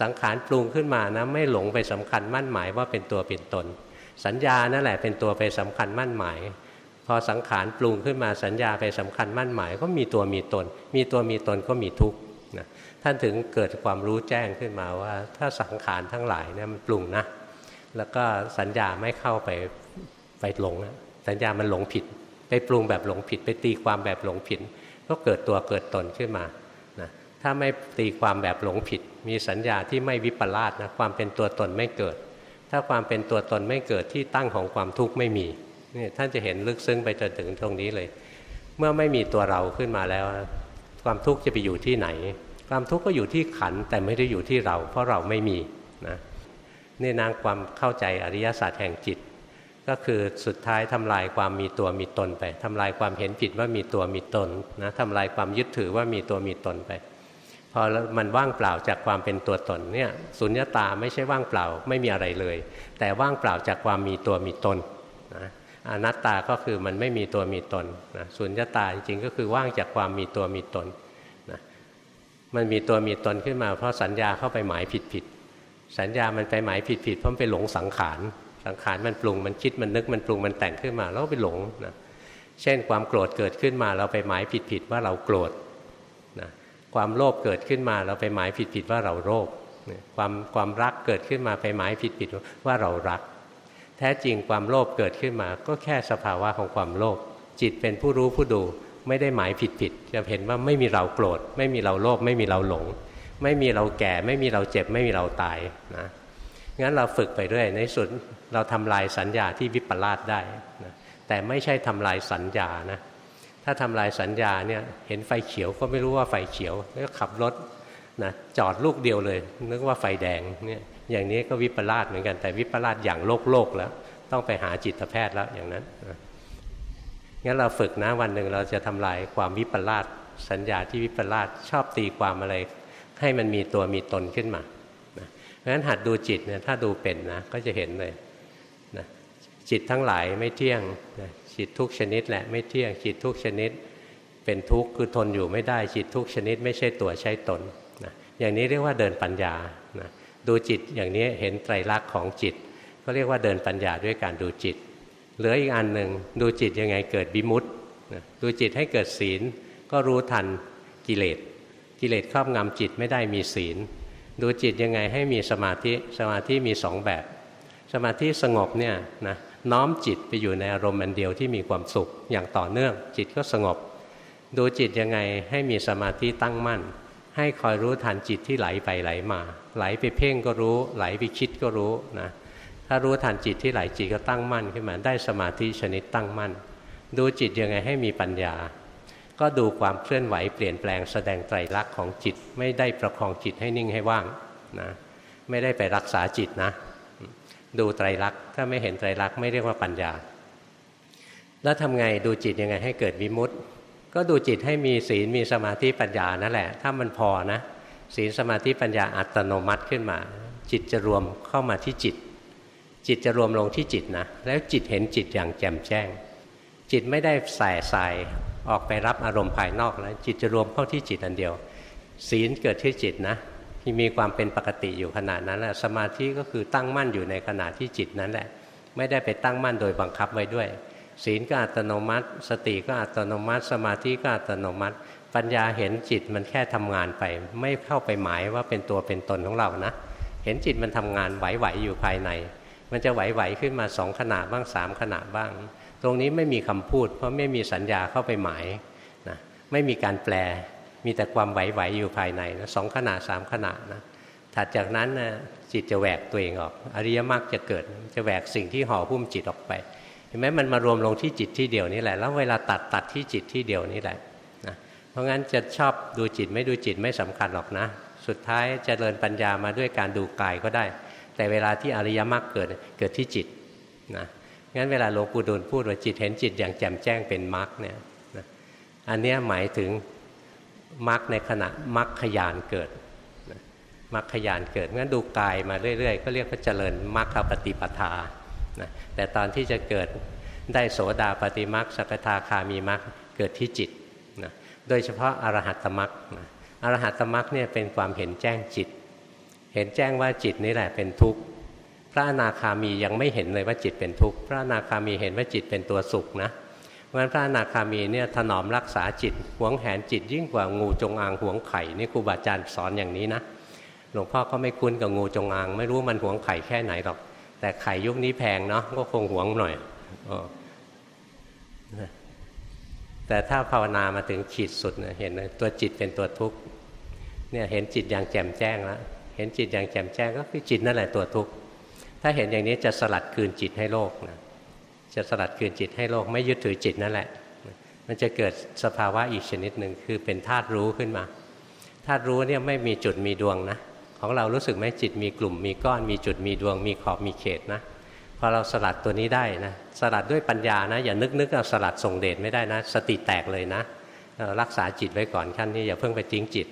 สังขารปรุงขึ้นมานะไม่หลงไปสำคัญมั่นหมายว่าเป็นตัวเป็นตน สัญญานั่นแหละเป็นตัวไปสำคัญมั่นหมาย พอสังขารปรุงขึ้นมาสัญญาไปสำคัญมั่นหมาย ก็มีตัวมีตน มีตัวมีตนก็มีทุกข์นะท่านถึงเกิดความรู้แจ้งขึ้นมาว่า ถ้าสังขารทั้งหลายเนี่ยมันปรุงนะ แล้วก็สัญญาไม่เข้าไปไปไปหลงสัญญามันหลงผิด ไปปรุงแบบหลงผิด ไปตีความแบบหลงผิด ก็เกิดตัวเกิดตนขึ้นมานะถ้าไม่ตีความแบบหลงผิด มีสัญญาที่ไม่วิปลาสนะความเป็นตัวตนไม่เกิด ถ้าความเป็นตัวตนไม่เกิดที่ตั้งของความทุกข์ไม่มีนี่ท่านจะเห็นลึกซึ้งไปจนถึงตรงนี้เลย เมื่อไม่มีตัวเราขึ้นมาแล้ว ความทุกข์จะไปอยู่ที่ไหน ความทุกข์ก็อยู่ที่ขันแต่ไม่ได้อยู่ที่เรา เพราะเราไม่มีนะนี่นางความเข้าใจอริยศาสตร์แห่งจิต ก็คือสุดท้ายทำลายความมีตัวมีตนไปทำลายความเห็นผิดว่ามีตัวมีตนนะทำลายความยึดถือว่ามีตัวมีตนไป พอมันว่างเปล่าจากความเป็นตัวตนเนี่ยสุญญตาไม่ใช่ว่างเปล่าไม่มีอะไรเลย แต่ว่างเปล่าจากความมีตัวมีตนนะอนัตตาก็คือมันไม่มีตัวมีตนนะสุญญตาจริงๆก็คือว่างจากความมีตัวมีตนนะมันมีตัวมีตนขึ้นมา เพราะสัญญาเข้าไปหมายผิดผิดสัญญามันไปหมายผิดผิดเพราะมันไปหลงสังขารสังขารมันปรุงมันคิดมันนึกมันปรุงมันแต่งขึ้นมาแล้วไปหลงนะเช่นความโกรธเกิดขึ้นมาเราไปหมายผิดผิดว่าเราโกรธ ความโลภเกิดขึ้นมาเราไปหมายผิดผิดว่าเราโลภความความรักเกิดขึ้นมาไปหมายผิดผิดว่าเรารัก แท้จริงความโลภเกิดขึ้นมา ก็แค่สภาวะของความโลภจิตเป็นผู้รู้ผู้ดูไม่ได้หมายผิดผิดจะเห็นว่าไม่มีเราโกรธ ไม่มีเราโลภไม่มีเราหลง ไม่มีเราแก่ ไม่มีเราเจ็บ ไม่มีเราตายนะงั้นเราฝึกไปเรื่อยในสุดเราทำลายสัญญาที่วิปลาสได้นะแต่ไม่ใช่ทำลายสัญญานะ ถ้าทำลายสัญญาเนี่ยเห็นไฟเขียวก็ไม่รู้ว่าไฟเขียวแล้วขับรถนะจอดลูกเดียวเลย นึกว่าไฟแดงเนี่ยอย่างนี้ก็วิปลาสเหมือนกันแต่วิปลาสอย่างโลกโลกแล้ว ต้องไปหาจิตแพทย์แล้วอย่างนั้นงั้นเราฝึกนะวันหนึ่งเราจะทำลายความวิปลาสสัญญาที่วิปลาสชอบตีความอะไร ให้มันมีตัวมีตนขึ้นมาเพราะฉะนั้นหัดดูจิตเนี่ยถ้าดูเป็นนะก็จะเห็นเลยนะจิตทั้งหลายไม่เที่ยงนะ จิตทุกชนิดแหละไม่เที่ยงจิตทุกชนิด เป็นทุกข์คือทนอยู่ไม่ได้จิตทุกชนิด ไม่ใช่ตัวใช่ตนนะอย่างนี้เรียกว่าเดินปัญญานะดูจิตอย่างนี้เห็นไตรลักษณ์ของจิต ก็เรียกว่าเดินปัญญาด้วยการดูจิต เหลืออีกอันหนึ่งดูจิตยังไงเกิดบิมุตดูจิตให้เกิดศีล ก็รู้ทันกิเลสกิเลสครอบงำจิตไม่ได้มีศีล ดูจิตยังไงให้มีสมาธิสมาธิมีสองแบบ สมาธิสงบเนี่ยนะ น้อมจิตไปอยู่ในอารมณ์อันเดียวที่มีความสุขอย่างต่อเนื่อง จิตก็สงบ ดูจิตยังไงให้มีสมาธิตั้งมั่น ให้คอยรู้ทันจิตที่ไหลไปไหลมา ไหลไปเพ่งก็รู้ ไหลไปคิดก็รู้นะถ้ารู้ทันจิตที่ไหลจิตก็ตั้งมั่นขึ้นมาได้สมาธิชนิดตั้งมั่น ดูจิตยังไงให้มีปัญญา ก็ดูความเคลื่อนไหวเปลี่ยนแปลงแสดงไตรลักษณ์ของจิตไม่ได้ประคองจิตให้นิ่งให้ว่างนะไม่ได้ไปรักษาจิตนะ ดูไตรลักษณ์ถ้าไม่เห็นไตรลักษณ์ไม่เรียกว่าปัญญา แล้วทำไงดูจิตยังไงให้เกิดวิมุตต์ก็ดูจิตให้มีศีลมีสมาธิปัญญานั่นแหละ ถ้ามันพอนะ ศีลสมาธิปัญญาอัตโนมัติขึ้นมา จิตจะรวมเข้ามาที่จิต จิตจะรวมลงที่จิตนะแล้วจิตเห็นจิตอย่างแจ่มแจ้ง จิตไม่ได้ใส่ใส่ออกไปรับอารมณ์ภายนอกแล้วจิตจะรวมเข้าที่จิตอันเดียว ศีลเกิดที่จิตนะ ที่มีความเป็นปกติอยู่ขนาดนั้นแหละสมาธิก็คือตั้งมั่นอยู่ในขณะที่จิตนั้นแหละ ไม่ได้ไปตั้งมั่นโดยบังคับไว้ด้วย ศีลก็อัตโนมัติ สติก็อัตโนมัติ สมาธิก็อัตโนมัติ ปัญญาเห็นจิตมันแค่ทำงานไป ไม่เข้าไปหมายว่าเป็นตัวเป็นตนของเรานะ เห็นจิตมันทำงานไหวๆอยู่ภายใน มันจะไหวๆขึ้นมาสองขณะบ้างสามขณะบ้าง ตรงนี้ไม่มีคำพูด เพราะไม่มีสัญญาเข้าไปหมายนะไม่มีการแปล มีแต่ความไหวๆอยู่ภายในนะสองขณะสามขณะนะถัดจากนั้นนะจิตจะแหวกตัวเองออก อริยมรรคจะเกิดจะแหวกสิ่งที่ห่อหุ้มจิตออกไปเห็นไหมมันมารวมลงที่จิตที่เดียวนี่แหละแล้วเวลาตัดตัดที่จิตที่เดียวนี่แหละเพราะงั้นจะชอบดูจิตไม่ดูจิตไม่สำคัญหรอกนะ สุดท้ายจเจริญปัญญามาด้วยการดูกายก็ได้ แต่เวลาที่อริยมรรคเกิดเกิดที่จิตนะงั้นเวลาหลวงปู่ดูลพูดว่าจิตเห็นจิตอย่างแจ่มแจ้งเป็นมรรคเนี่ยนะอันนี้หมายถึง มรรคในขณะมรรคขยานเกิดมรรคขยานเกิดงั้นดูกายมาเรื่อยๆ ก็เรียกว่าเจริญมรรคปฏิปทานะแต่ตอนที่จะเกิดได้โสดาปฏิมรรคสกทาคามีมรรคเกิดที่จิตโดยเฉพาะอรหัตมรักอรหัตมรักเนี่ยเป็นความเห็นแจ้งจิต เห็นแจ้งว่าจิตนี่แหละเป็นทุกข์พระอนาคามียังไม่เห็นเลยว่าจิตเป็นทุกข์พระอนาคามีเห็นว่าจิตเป็นตัวสุขนะ ราะฉะนั้นพระอนาคามีเนี่ยถนอมรักษาจิตหวงแหนจิตยิ่งกว่างูจงอางหวงไข่นี่ครูบาอาจารย์สอนอย่างนี้นะหลวงพ่อก็ไม่คุ้นกับงูจงอาง ไม่รู้มันหวงไข่แค่ไหนหรอก แต่ไข่ยุคนี้แพงเนาะก็คงหวงหน่อยแต่ถ้าภาวนามาถึงขีดสุดเห็นตัวจิตเป็นตัวทุกข์เนี่ยเห็นจิตอย่างแจ่มแจ้งแล้วเห็นจิตอย่างแจ่มแจ้งก็คือจิตนั่นแหละตัวทุกข์ถ้าเห็นอย่างนี้จะสลัดคืนจิตให้โลกนะ จะสลัดคืนจิตให้โลกไม่ยึดถือจิตนั่นแหละ มันจะเกิดสภาวะอีกชนิดหนึ่งคือเป็นธาตุรู้ขึ้นมาธาตุรู้เนี่ยไม่มีจุดมีดวงนะของเรารู้สึกไหมจิตมีกลุ่มมีก้อนมีจุดมีดวง มีขอบมีเขตนะพอเราสลัดตัวนี้ได้นะสลัดด้วยปัญญานะ อย่านึกนึกเอาสลัดส่งเดชไม่ได้นะ สติแตกเลยนะ รักษาจิตไว้ก่อนขั้นนี้อย่าเพิ่งไปทิ้งจิต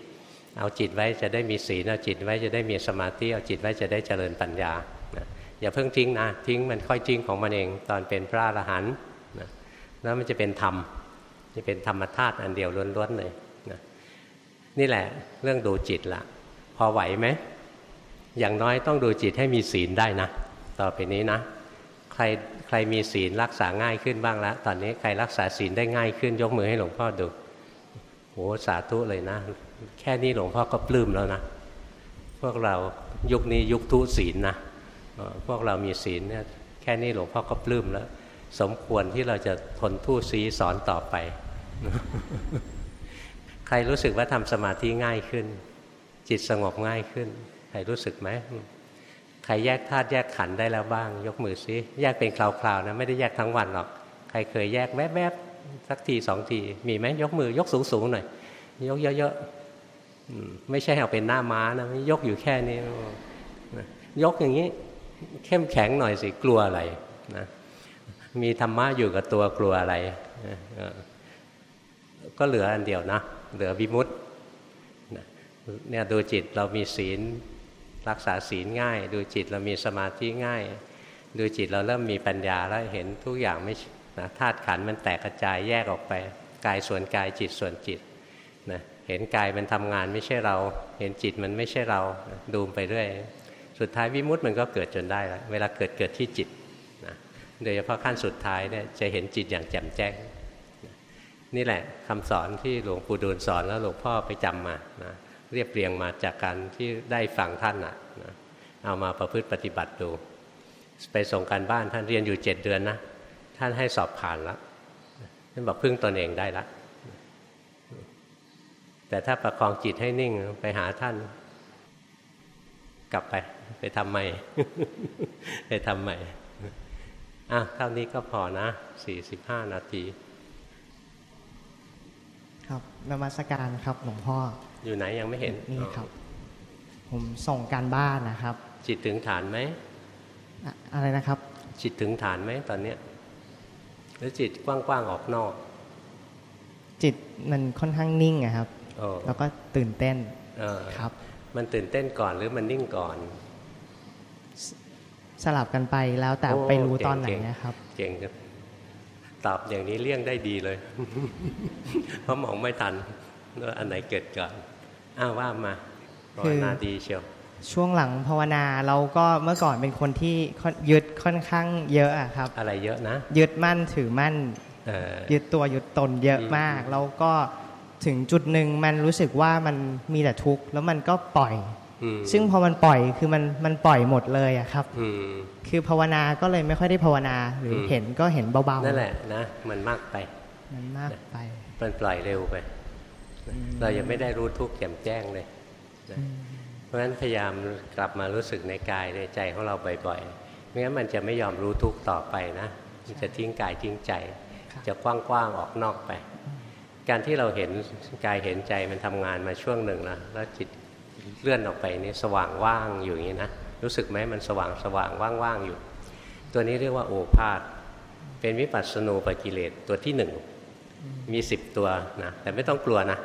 เอาจิตไว้จะได้มีศีลเอาจิตไว้จะได้มีสมาธิเอาจิตไว้จะได้เจริญปัญญา อย่าเพิ่งทิ้งนะทิ้งมันค่อยทิ้งของมันเองตอนเป็นพระอรหันต์นะแล้วมันจะเป็นธรรมจะเป็นธรรมธาตุอันเดียวล้วนๆเลยนะนี่แหละเรื่องดูจิตละพอไหวไหมอย่างน้อยต้องดูจิตให้มีศีลได้นะ ต่อไปนี้นะ ใครใครมีศีลรักษาง่ายขึ้นบ้างแล้วตอนนี้ใครรักษาศีลได้ง่ายขึ้น ยกมือให้หลวงพ่อดูโหสาธุเลยนะ แค่นี้หลวงพ่อก็ปลื้มแล้วนะ พวกเรายุคนี้ยุคทุศีลนะ พวกเรามีศีลเนี่ยแค่นี้หลวงพ่อก็ปลื้มแล้ว สมควรที่เราจะทนทุศีสอนต่อไป ใครรู้สึกว่าทำสมาธิง่ายขึ้น จิตสงบง่ายขึ้น ใครรู้สึกไหมใครแยกธาตุแยกขันได้แล้วบ้าง ยกมือซิแยกเป็นคราวๆนะไม่ได้แยกทั้งวันหรอก ใครเคยแยกแวบๆสักทีสองที มีไหมยกมือยกสูงๆหน่อย ยกเยอะๆไม่ใช่เอาเป็นหน้าม้านะยกอยู่แค่นี้ ยกอย่างนี้ เข้มแข็งหน่อยสิกลัวอะไรนะมีธรรมะอยู่กับตัวกลัวอะไร ก็เหลืออันเดียวนะ เหลือวิมุตต์เนี่ยดูจิตเรามีศีลรักษาศีลง่าย ดูจิตเรามีสมาธิง่าย ดูจิตเราเริ่มมีปัญญาแล้วเห็นทุกอย่างไม่นะธาตุขันมันแตกกระจายแยกออกไปกายส่วนกายจิตส่วนจิตนะเห็นกายมันทำงานไม่ใช่เรา เห็นจิตมันไม่ใช่เราดูไปเรื่อย สุดท้ายวิมุตต์มันก็เกิดจนได้แล้วเวลาเกิดเกิดที่จิตนะโดยเฉพาะขั้นสุดท้ายเนี่ยจะเห็นจิตอย่างแจ่มแจ้ง นี่แหละคำสอนที่หลวงปู่ดูลสอนแล้วหลวงพ่อไปจำมานะเรียบเรียงมาจากการที่ได้ฟังท่านนะเอามาประพฤติปฏิบัติดู ไปส่งการบ้านท่านเรียนอยู่เจ็ดเดือนนะท่านให้สอบผ่านแล้วท่านบอกพึ่งตนเองได้ละแต่ถ้าประคองจิตให้นิ่งไปหาท่าน กลับไป ไปทำใหม่ ไปทำใหม่ อะเท่านี้ก็พอนะสี่สิบห้านาที ครับนมัสการครับหลวงพ่อ อยู่ไหนยังไม่เห็น นี่ครับ ผมส่งการบ้านนะครับ จิตถึงฐานไหม อะไรนะครับ จิตถึงฐานไหมตอนเนี้ยหรือจิตกว้างๆออกนอก จิตมันค่อนข้างนิ่งอะครับแล้วก็ตื่นเต้นครับ มันตื่นเต้นก่อนหรือมันนิ่งก่อน สลับกันไปแล้วแต่ไปรู้ตอนไหนนะครับ เก่งตอบอย่างนี้เลี่ยงได้ดีเลย เพราะมองไม่ทันว่าอันไหนเกิดก่อนอ้าวว่ามาภาวนาดีเชียวช่วงหลังภาวนาเราก็เมื่อก่อนเป็นคนที่ยึดค่อนข้างเยอะอะครับ อะไรเยอะนะ ยึดมั่นถือมั่นยึดตัวยึดตนเยอะมาก แล้วก็ถึงจุดหนึ่งมันรู้สึกว่ามันมีแต่ทุกข์แล้วมันก็ปล่อย ซึ่งพอมันปล่อยคือมันมันปล่อยหมดเลยอะครับคือภาวนาก็เลยไม่ค่อยได้ภาวนาหรือเห็นก็เห็นเบาๆนั่นแหละนะมันมากไป มันมากไป มันปล่อยเร็วไป เรายังไม่ได้รู้ทุกข์แจ่มแจ้งเลยเพราะฉะนั้นพยายามกลับมารู้สึกในกายในใจของเราบ่อยๆไม่งั้นมันจะไม่ยอมรู้ทุกข์ต่อไปนะมันจะทิ้งกายทิ้งใจ จะกว้างๆออกนอกไป การที่เราเห็นกายเห็นใจมันทำงานมาช่วงหนึ่งนะแล้วจิต เลื่อนออกไปนี่สว่างว่างอยู่อย่างนี้นะรู้สึกไหมมันสว่างสว่างว่างๆอยู่ ตัวนี้เรียกว่าโอภาษเป็นวิปัสสนูปกิเลสตัวที่หนึ่งมีสิบตัวนะแต่ไม่ต้องกลัวนะ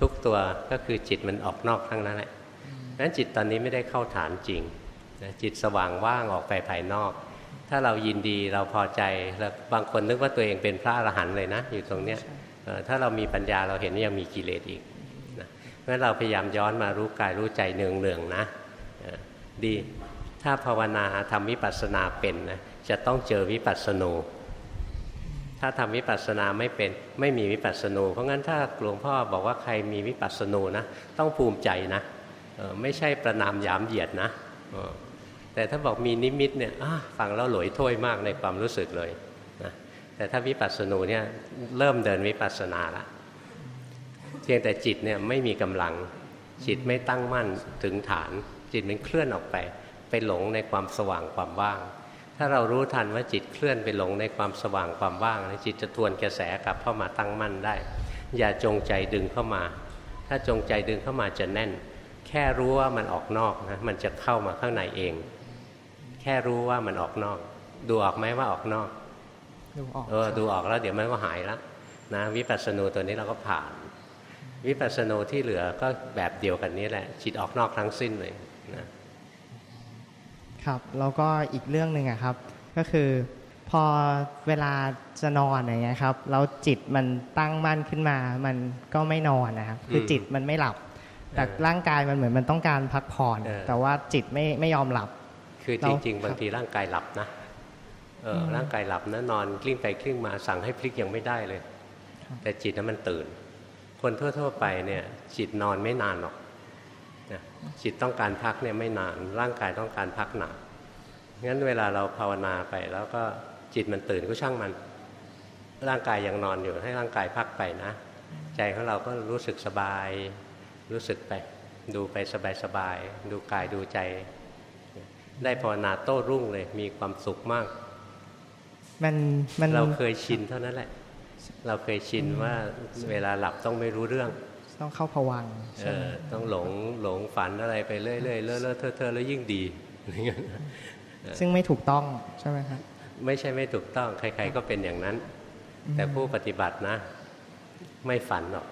ทุกตัวก็คือจิตมันออกนอกทั้งนั้นแหละนั้นจิตตอนนี้ไม่ได้เข้าฐานจริงนะจิตสว่างว่างออกไปภายนอก ถ้าเรายินดีเราพอใจแล้วบางคนนึกว่าตัวเองเป็นพระอรหันต์เลยนะ อยู่ตรงเนี้ยถ้าเรามีปัญญาเราเห็นยังมีกิเลสอีก เพราะเราพยายามย้อนมารู้กายรู้ใจเนืองเนืองนะดีถ้าภาวนาทำวิปัสสนาเป็นนะจะต้องเจอวิปัสสนูถ้าทำวิปัสสนาไม่เป็นไม่มีวิปัสสนูเพราะงั้นถ้าหลวงพ่อบอกว่าใครมีวิปัสสนูนะต้องภูมิใจนะไม่ใช่ประนามยามเหยียดนะแต่ถ้าบอกมีนิมิตเนี่ยฟังแล้วหลอยถ้วยมากในความรู้สึกเลยแต่ถ้าวิปัสสนูเนี่ยเริ่มเดินวิปัสสนาละ เพียงแต่จิตเนี่ยไม่มีกำลัง จิตไม่ตั้งมั่นถึงฐาน จิตมันเคลื่อนออกไป ไปหลงในความสว่างความว่าง ถ้าเรารู้ทันว่าจิตเคลื่อนไปหลงในความสว่างความว่างจิตจะทวนกระแสกลับเข้ามาตั้งมั่นได้ อย่าจงใจดึงเข้ามา ถ้าจงใจดึงเข้ามาจะแน่น แค่รู้ว่ามันออกนอกนะมันจะเข้ามาข้างในเอง แค่รู้ว่ามันออกนอก ดูออกไหมว่าออกนอกดูออกเออดูออกแล้วเดี๋ยวมันก็หายแล้วนะวิปัสสนูตัวนี้เราก็ผ่าน วิปัสสนูที่เหลือก็แบบเดียวกันนี้แหละ จิตออกนอกทั้งสิ้นเลยนะครับแล้วก็อีกเรื่องหนึ่งอะครับ ก็คือพอเวลาจะนอนอย่างเงี้ยครับแล้วจิตมันตั้งมั่นขึ้นมา มันก็ไม่นอนนะครับคือจิตมันไม่หลับ แต่ร่างกายมันเหมือนมันต้องการพักผ่อน แต่ว่าจิตไม่ไม่ยอมหลับ คือจริง ๆ บางทีร่างกายหลับนะเออร่างกายหลับนะนอนกลิ้งไปกลิ้งมาสั่งให้พลิกยังไม่ได้เลย แต่จิตนั้นมันตื่น คนทั่ว ๆ ไปเนี่ยจิตนอนไม่นานหรอกจิตต้องการพักเนี่ยไม่นาน ร่างกายต้องการพักหนางั้นเวลาเราภาวนาไปแล้วก็จิตมันตื่นก็ช่างมัน ร่างกายยังนอนอยู่ให้ร่างกายพักไปนะ ใจของเราก็รู้สึกสบาย รู้สึกไป ดูไปสบายๆดูกายดูใจ ได้ภาวนาโต้รุ่งเลยมีความสุขมาก มันมันเราเคยชินเท่านั้นแหละ เราเคยชินว่าเวลาหลับต้องไม่รู้เรื่อง ต้องเข้าผวังเออต้องหลงหลงฝันอะไรไปเรื่อยๆเลอะเลอะเทอะแล้วยิ่งดีซึ่งไม่ถูกต้องใช่ไหมครับไม่ใช่ไม่ถูกต้อง ใคร ๆ ก็เป็นอย่างนั้น แต่ผู้ปฏิบัตินะ ไม่ฝันหรอก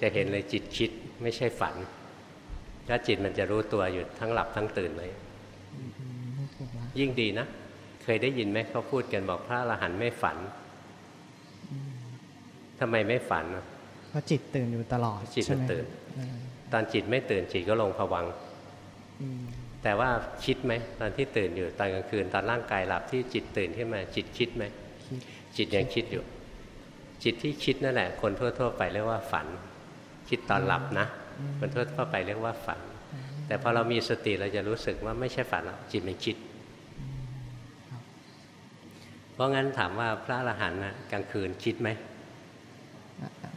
จะเห็นเลยจิตคิดไม่ใช่ฝันแล้วจิตมันจะรู้ตัวอยู่ทั้งหลับทั้งตื่นเลย ยิ่งดีนะ เคยได้ยินไหมเขาพูดกันบอกพระอรหันต์ไม่ฝัน ทำไมไม่ฝันเพราะจิตตื่นอยู่ตลอดจิตมันตื่น ตอนจิตไม่ตื่นจิตก็ลงผวังแต่ว่าคิดไหมตอนที่ตื่นอยู่ตอนกลางคืนตอนร่างกายหลับที่จิตตื่นขึ้นมา จิตคิดไหมจิตยังคิดอยู่ จิตที่คิดนั่นแหละ คนทั่ว ๆ ไปเรียกว่าฝัน คิดตอนหลับนะคนทั่วๆไปเรียกว่าฝัน แต่พอเรามีสติเราจะรู้สึกว่าไม่ใช่ฝันหรอกจิตมันคิด เพราะงั้นถามว่าพระอรหันต์นะกลางคืนคิดไหม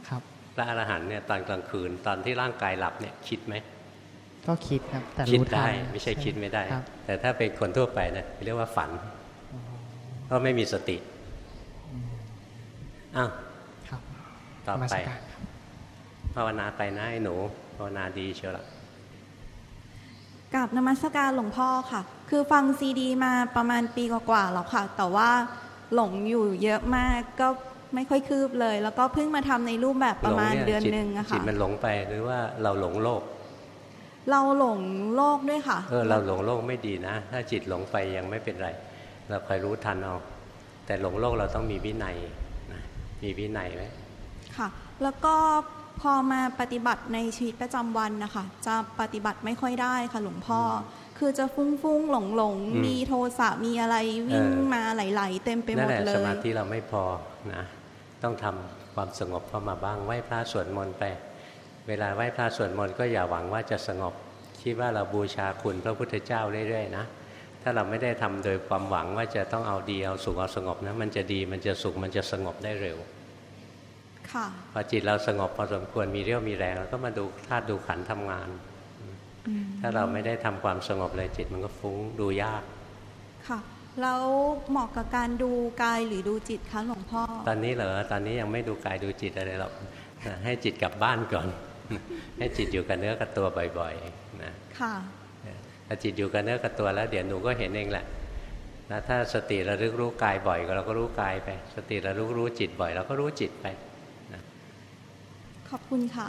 ครับพระอรหันต์เนี่ยตอนกลางคืนตอนที่ร่างกายหลับเนี่ยคิดไหมก็คิดครับแต่คิดได้ไม่ใช่คิดไม่ได้ แต่ถ้าเป็นคนทั่วไปนะเรียกว่าฝัน เพราะไม่มีสติอ้าวต่อไปภาวนาไปนะไอ้หนูภาวนาดีเชียวละกับนมัสการหลวงพ่อค่ะ คือฟังซีดีมาประมาณปีกว่าๆแล้วค่ะ แต่ว่าหลงอยู่เยอะมากก็ ไม่ค่อยคืบเลย แล้วก็เพิ่งมาทำในรูปแบบประมาณเดือนหนึ่งอะค่ะจิตมันหลงไปหรือว่าเราหลงโลก เราหลงโลกด้วยค่ะ เออเราหลงโลกไม่ดีนะ ถ้าจิตหลงไปยังไม่เป็นไร เราคอยรู้ทันเอาแต่หลงโลกเราต้องมีวินัยมีวินัยไว้ค่ะ แล้วก็พอมาปฏิบัติในชีวิตประจำวันนะคะจะปฏิบัติไม่ค่อยได้ค่ะหลวงพ่อ คือจะฟุ้งฟุ้งหลงหลงมีโทสะมีอะไรวิ่งมาไหลๆเต็มไปหมดเลยสมาธิเราไม่พอนะ ต้องทำความสงบเข้ามาบ้างไหว้พระสวดมนต์ไป เวลาไหว้พระสวดมนต์ก็อย่าหวังว่าจะสงบ คิดว่าเราบูชาคุณพระพุทธเจ้าเรื่อยๆนะถ้าเราไม่ได้ทำโดยความหวังว่าจะต้องเอาดีเอาสุขเอาสงบนะมันจะดีมันจะสุขมันจะสงบได้เร็วพอจิตเราสงบพอสมควรมีเรี่ยวมีแรงเราก็มาดูธาตุดูขันทำงาน ถ้าเราไม่ได้ทำความสงบเลยจิตมันก็ฟุ้งดูยากค่ะ แล้วเหมาะกับการดูกายหรือดูจิตคะหลวงพ่อ ตอนนี้เหรอตอนนี้ยังไม่ดูกายดูจิตอะไรหรอกให้จิตกลับบ้านก่อน ให้จิตอยู่กับเนื้อกับตัวบ่อยๆนะค่ะถ้าจิตอยู่กับเนื้อกับตัวแล้ว เดี๋ยวหนูก็เห็นเองแหละนะถ้าสติระลึกรู้กายบ่อยเราก็รู้กายไป สติระลึกรู้จิตบ่อยเราก็รู้จิตไปขอบคุณค่ะ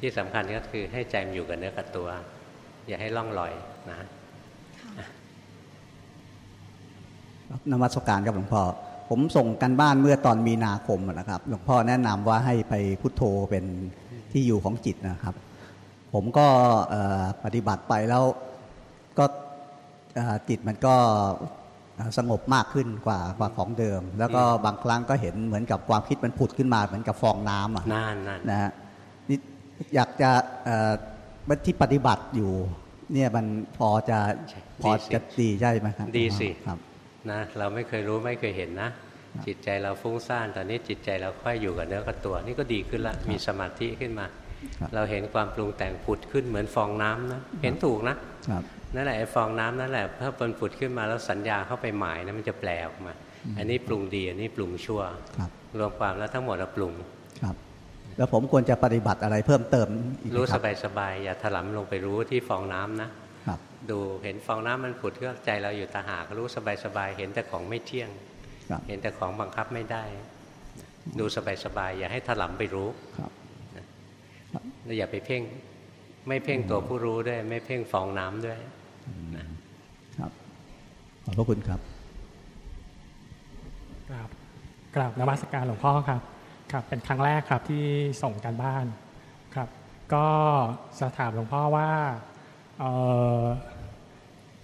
ที่สำคัญก็คือให้ใจมันอยู่กับเนื้อกับตัว อย่าให้ล่องลอยนะ นมัสการครับหลวงพ่อผมส่งกันบ้านเมื่อตอนมีนาคมนะครับ หลวงพ่อแนะนำว่าให้ไปพุทโธเป็นที่อยู่ของจิตนะครับ ผมก็ปฏิบัติไปแล้วก็จิตมันก็สงบมากขึ้นกว่ากว่าของเดิม แล้วก็บางครั้งก็เห็นเหมือนกับความคิดมันผุดขึ้นมาเหมือนกับฟองน้ำอะนั่นนั่นนะฮะนี่อยากจะที่ปฏิบัติอยู่ เนี่ยมันพอจะพอจะดีใช่ไหมครับดีสิครับ นะเราไม่เคยรู้ไม่เคยเห็นนะ จิตใจเราฟุ้งซ่านตอนนี้จิตใจเราค่อยอยู่กับเนื้อกับตัว นี่ก็ดีขึ้นละมีสมาธิขึ้นมา เราเห็นความปรุงแต่งผุดขึ้นเหมือนฟองน้ำนะเห็นถูกนะนั่นแหละไอ้ฟองน้ำนั่นแหละถ้ามันผุดขึ้นมาแล้วสัญญาเข้าไปหมายนะมันจะแปลออกมา อันนี้ปรุงดีอันนี้ปรุงชั่วรวมความแล้วทั้งหมดเราปรุงครับแล้วผมควรจะปฏิบัติอะไรเพิ่มเติมรู้สบายสบายอย่าถลำลงไปรู้ที่ฟองน้ำนะ ดูเห็นฟองน้ำมันผุดก็ใจเราอยู่ตาหากรู้สบายสบายเห็นแต่ของไม่เที่ยง เห็นแต่ของบังคับไม่ได้ ดูสบายสบายอย่าให้ถลำไปรู้แล้วอย่าไปเพ่ง ไม่เพ่งตัวผู้รู้ด้วย ไม่เพ่งฟองน้ำด้วยครับขอบพระคุณครับกราบกราบนมัสการหลวงพ่อครับครับเป็นครั้งแรกครับที่ส่งกันบ้านครับ ก็สถามหลวงพ่อว่า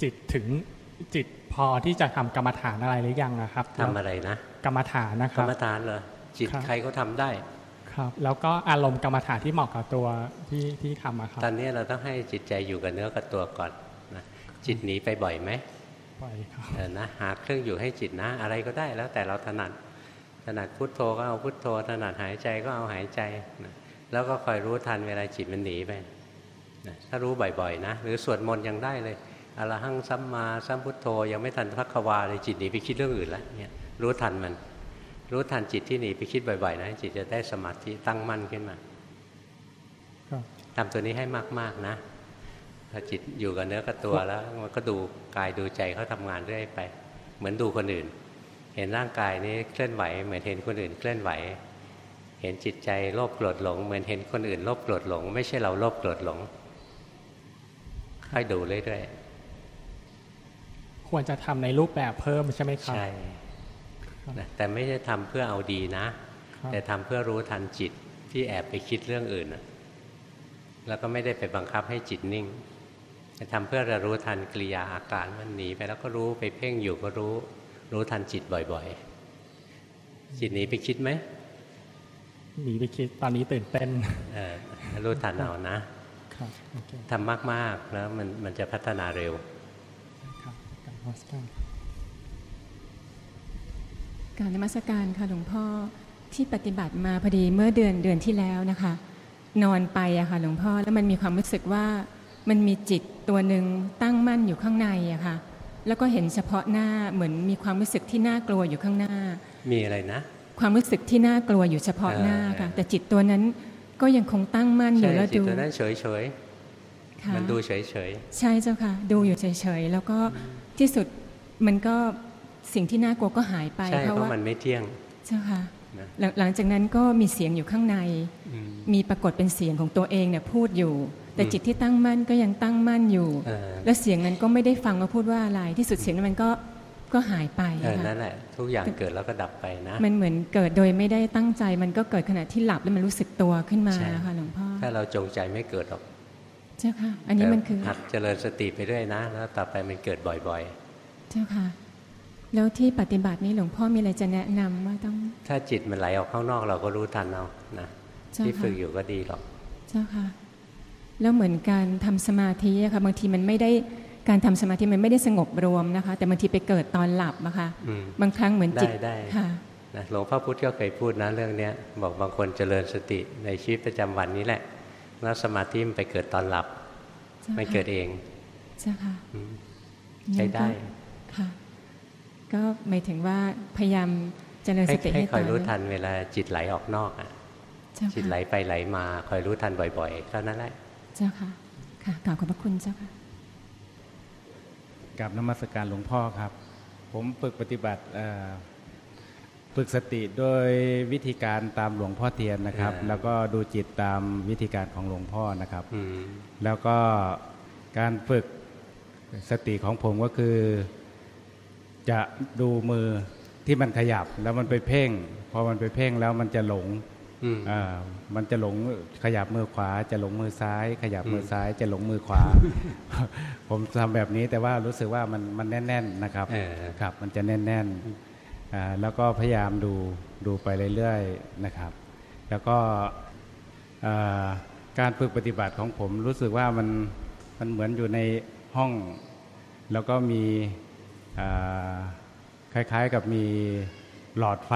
จิตถึงจิตพอที่จะทำกรรมฐานอะไรหรือยังนะครับทำอะไรนะกรรมฐานนะครับกรรมฐานเหรอจิตใครก็ทำได้ ครับ แล้วก็อารมณ์กรรมฐานที่เหมาะกับตัวที่ที่ทำอะครับตอนนี้เราต้องให้จิตใจอยู่กับเนื้อกับตัวก่อนนะจิตหนีไปบ่อยไหมบ่อยครับเออนะหาเครื่องอยู่ให้จิตนะ อะไรก็ได้แล้วแต่เราถนัดถนัดพุทโธก็เอาพุทโธถนัดหายใจก็เอาหายใจนะแล้วก็คอยรู้ทันเวลาจิตมันหนีไป นะถ้ารู้บ่อยๆนะหรือสวดมนต์ยังได้เลยอรหังสัมมาสัมพุทโธยังไม่ทันพักวาเลยจิตหนีไปคิดเรื่องอื่นแล้วเนี่ยรู้ทันมัน รู้ทันจิตที่หนีไปคิดบ่อยๆนะจิตจะได้สมาธิตั้งมั่นขึ้นมาทำตัวนี้ให้มากๆนะพอจิตอยู่กับเนื้อกับตัวแล้ว มันก็ดูกายดูใจเขาทำงานเรื่อยไป เหมือนดูคนอื่น เห็นร่างกายนี้เคลื่อนไหว เหมือนเห็นคนอื่นเคลื่อนไหว เห็นจิตใจโลภโกรธหลง เหมือนเห็นคนอื่นโลภโกรธหลง ไม่ใช่เราโลภโกรธหลง ค่อยดูเรื่อยๆ ควรจะทำในรูปแบบเพิ่มใช่ไหมครับ ใช่แต่ไม่ใช่ทำเพื่อเอาดีนะ แต่ทำเพื่อรู้ทันจิตที่แอบไปคิดเรื่องอื่น แล้วก็ไม่ได้ไปบังคับให้จิตนิ่งจะทำเพื่อระรู้ทันกิริยาอาการมันหนีไปแล้วก็รู้ไปเพ่งอยู่ก็รู้ รู้ทันจิตบ่อยๆ จิตหนีไปคิดไหมหนีไปคิดตอนนี้ตื่นเต้นรู้ทันเอานะ ทำมากๆแล้วมันมันจะพัฒนาเร็วการนมัสการค่ะหลวงพ่อที่ปฏิบัติมาพอดีเมื่อเดือนเดือนที่แล้วนะคะ นอนไปอะค่ะหลวงพ่อแล้วมันมีความรู้สึกว่ามันมีจิตตัวหนึ่งตั้งมั่นอยู่ข้างในอะค่ะแล้วก็เห็นเฉพาะหน้าเหมือนมีความรู้สึกที่น่ากลัวอยู่ข้างหน้า มีอะไรนะ ความรู้สึกที่น่ากลัวอยู่เฉพาะหน้าค่ะแต่จิตตัวนั้น ก็ยังคงตั้งมั่นอยู่แล้วดูจิตตัวนั้นเฉยเฉยมันดูเฉยเฉยใช่เจ้าค่ะ ดูอยู่เฉยเฉยแล้วก็ที่สุดมันก็สิ่งที่น่ากลัวก็หายไปเพราะว่ามันไม่เที่ยงเจ้าค่ะหลังจากนั้นก็มีเสียงอยู่ข้างใน มีปรากฏเป็นเสียงของตัวเองเนี่ยพูดอยู่ แต่จิตที่ตั้งมั่นก็ยังตั้งมั่นอยู่ แล้วเสียงนั้นก็ไม่ได้ฟังว่าพูดว่าอะไร ที่สุดเสียงนั้นมันก็ ก็หายไปนั่นแหละทุกอย่างเกิดแล้วก็ดับไปนะมันเหมือนเกิดโดยไม่ได้ตั้งใจ มันก็เกิดขณะที่หลับแล้วมันรู้สึกตัวขึ้นมาค่ะหลวงพ่อถ้าเราจงใจไม่เกิดหรอกเจ้าค่ะ อันนี้มันคือหัดเจริญสติไปด้วยนะแล้วต่อไปมันเกิดบ่อยๆ เจ้าค่ะ แล้วที่ปฏิบัตินี้หลวงพ่อมีอะไรจะแนะนำว่าต้อง ถ้าจิตมันไหลออกข้างนอกเราก็รู้ทันเอานะที่ฝึกอยู่ก็ดีหรอก เจ้าค่ะ แล้วเหมือนการทำสมาธิอะค่ะบางทีมันไม่ได้ การทำสมาธิมันไม่ได้สงบรวมนะคะ แต่บางทีไปเกิดตอนหลับนะคะบางครั้งเหมือนจิตได้ค่ะหลวงพ่อพุธก็เคยพูดนะเรื่องเนี้ยบอกบางคนเจริญสติในชีวิตประจำวันนี้แหละแล้วสมาธิมันไปเกิดตอนหลับ ไม่เกิดเองใช่ค่ะใช้ได้ค่ะก็หมายถึงว่าพยายามเจริญสติให้คอยรู้ทันเวลาจิตไหลออกนอกอะจิตไหลไปไหลมาคอยรู้ทันบ่อยๆเท่านั้นแหละเจ้าค่ะค่ะกล่าวขอบพระคุณเจ้าค่ะ กับนมัสการหลวงพ่อครับ ผมฝึกปฏิบัติฝึกสติโดยวิธีการตามหลวงพ่อเทียนนะครับ แล้วก็ดูจิตตามวิธีการของหลวงพ่อนะครับแล้วก็การฝึกสติของผมก็คือ จะดูมือที่มันขยับแล้วมันไปเพ่ง พอมันไปเพ่งแล้วมันจะหลงอ่า มันจะหลงขยับมือขวา จะหลงมือซ้าย ขยับมือซ้าย จะหลงมือขวา ผมทำแบบนี้แต่ว่ารู้สึกว่ามันมันแน่น ๆนะครับครับ มันจะแน่นๆแล้วก็พยายามดูดูไปเรื่อยๆนะครับ แล้วก็การฝึกปฏิบัติของผมรู้สึกว่ามันมันเหมือนอยู่ในห้อง แล้วก็มีคล้ายๆกับมีหลอดไฟ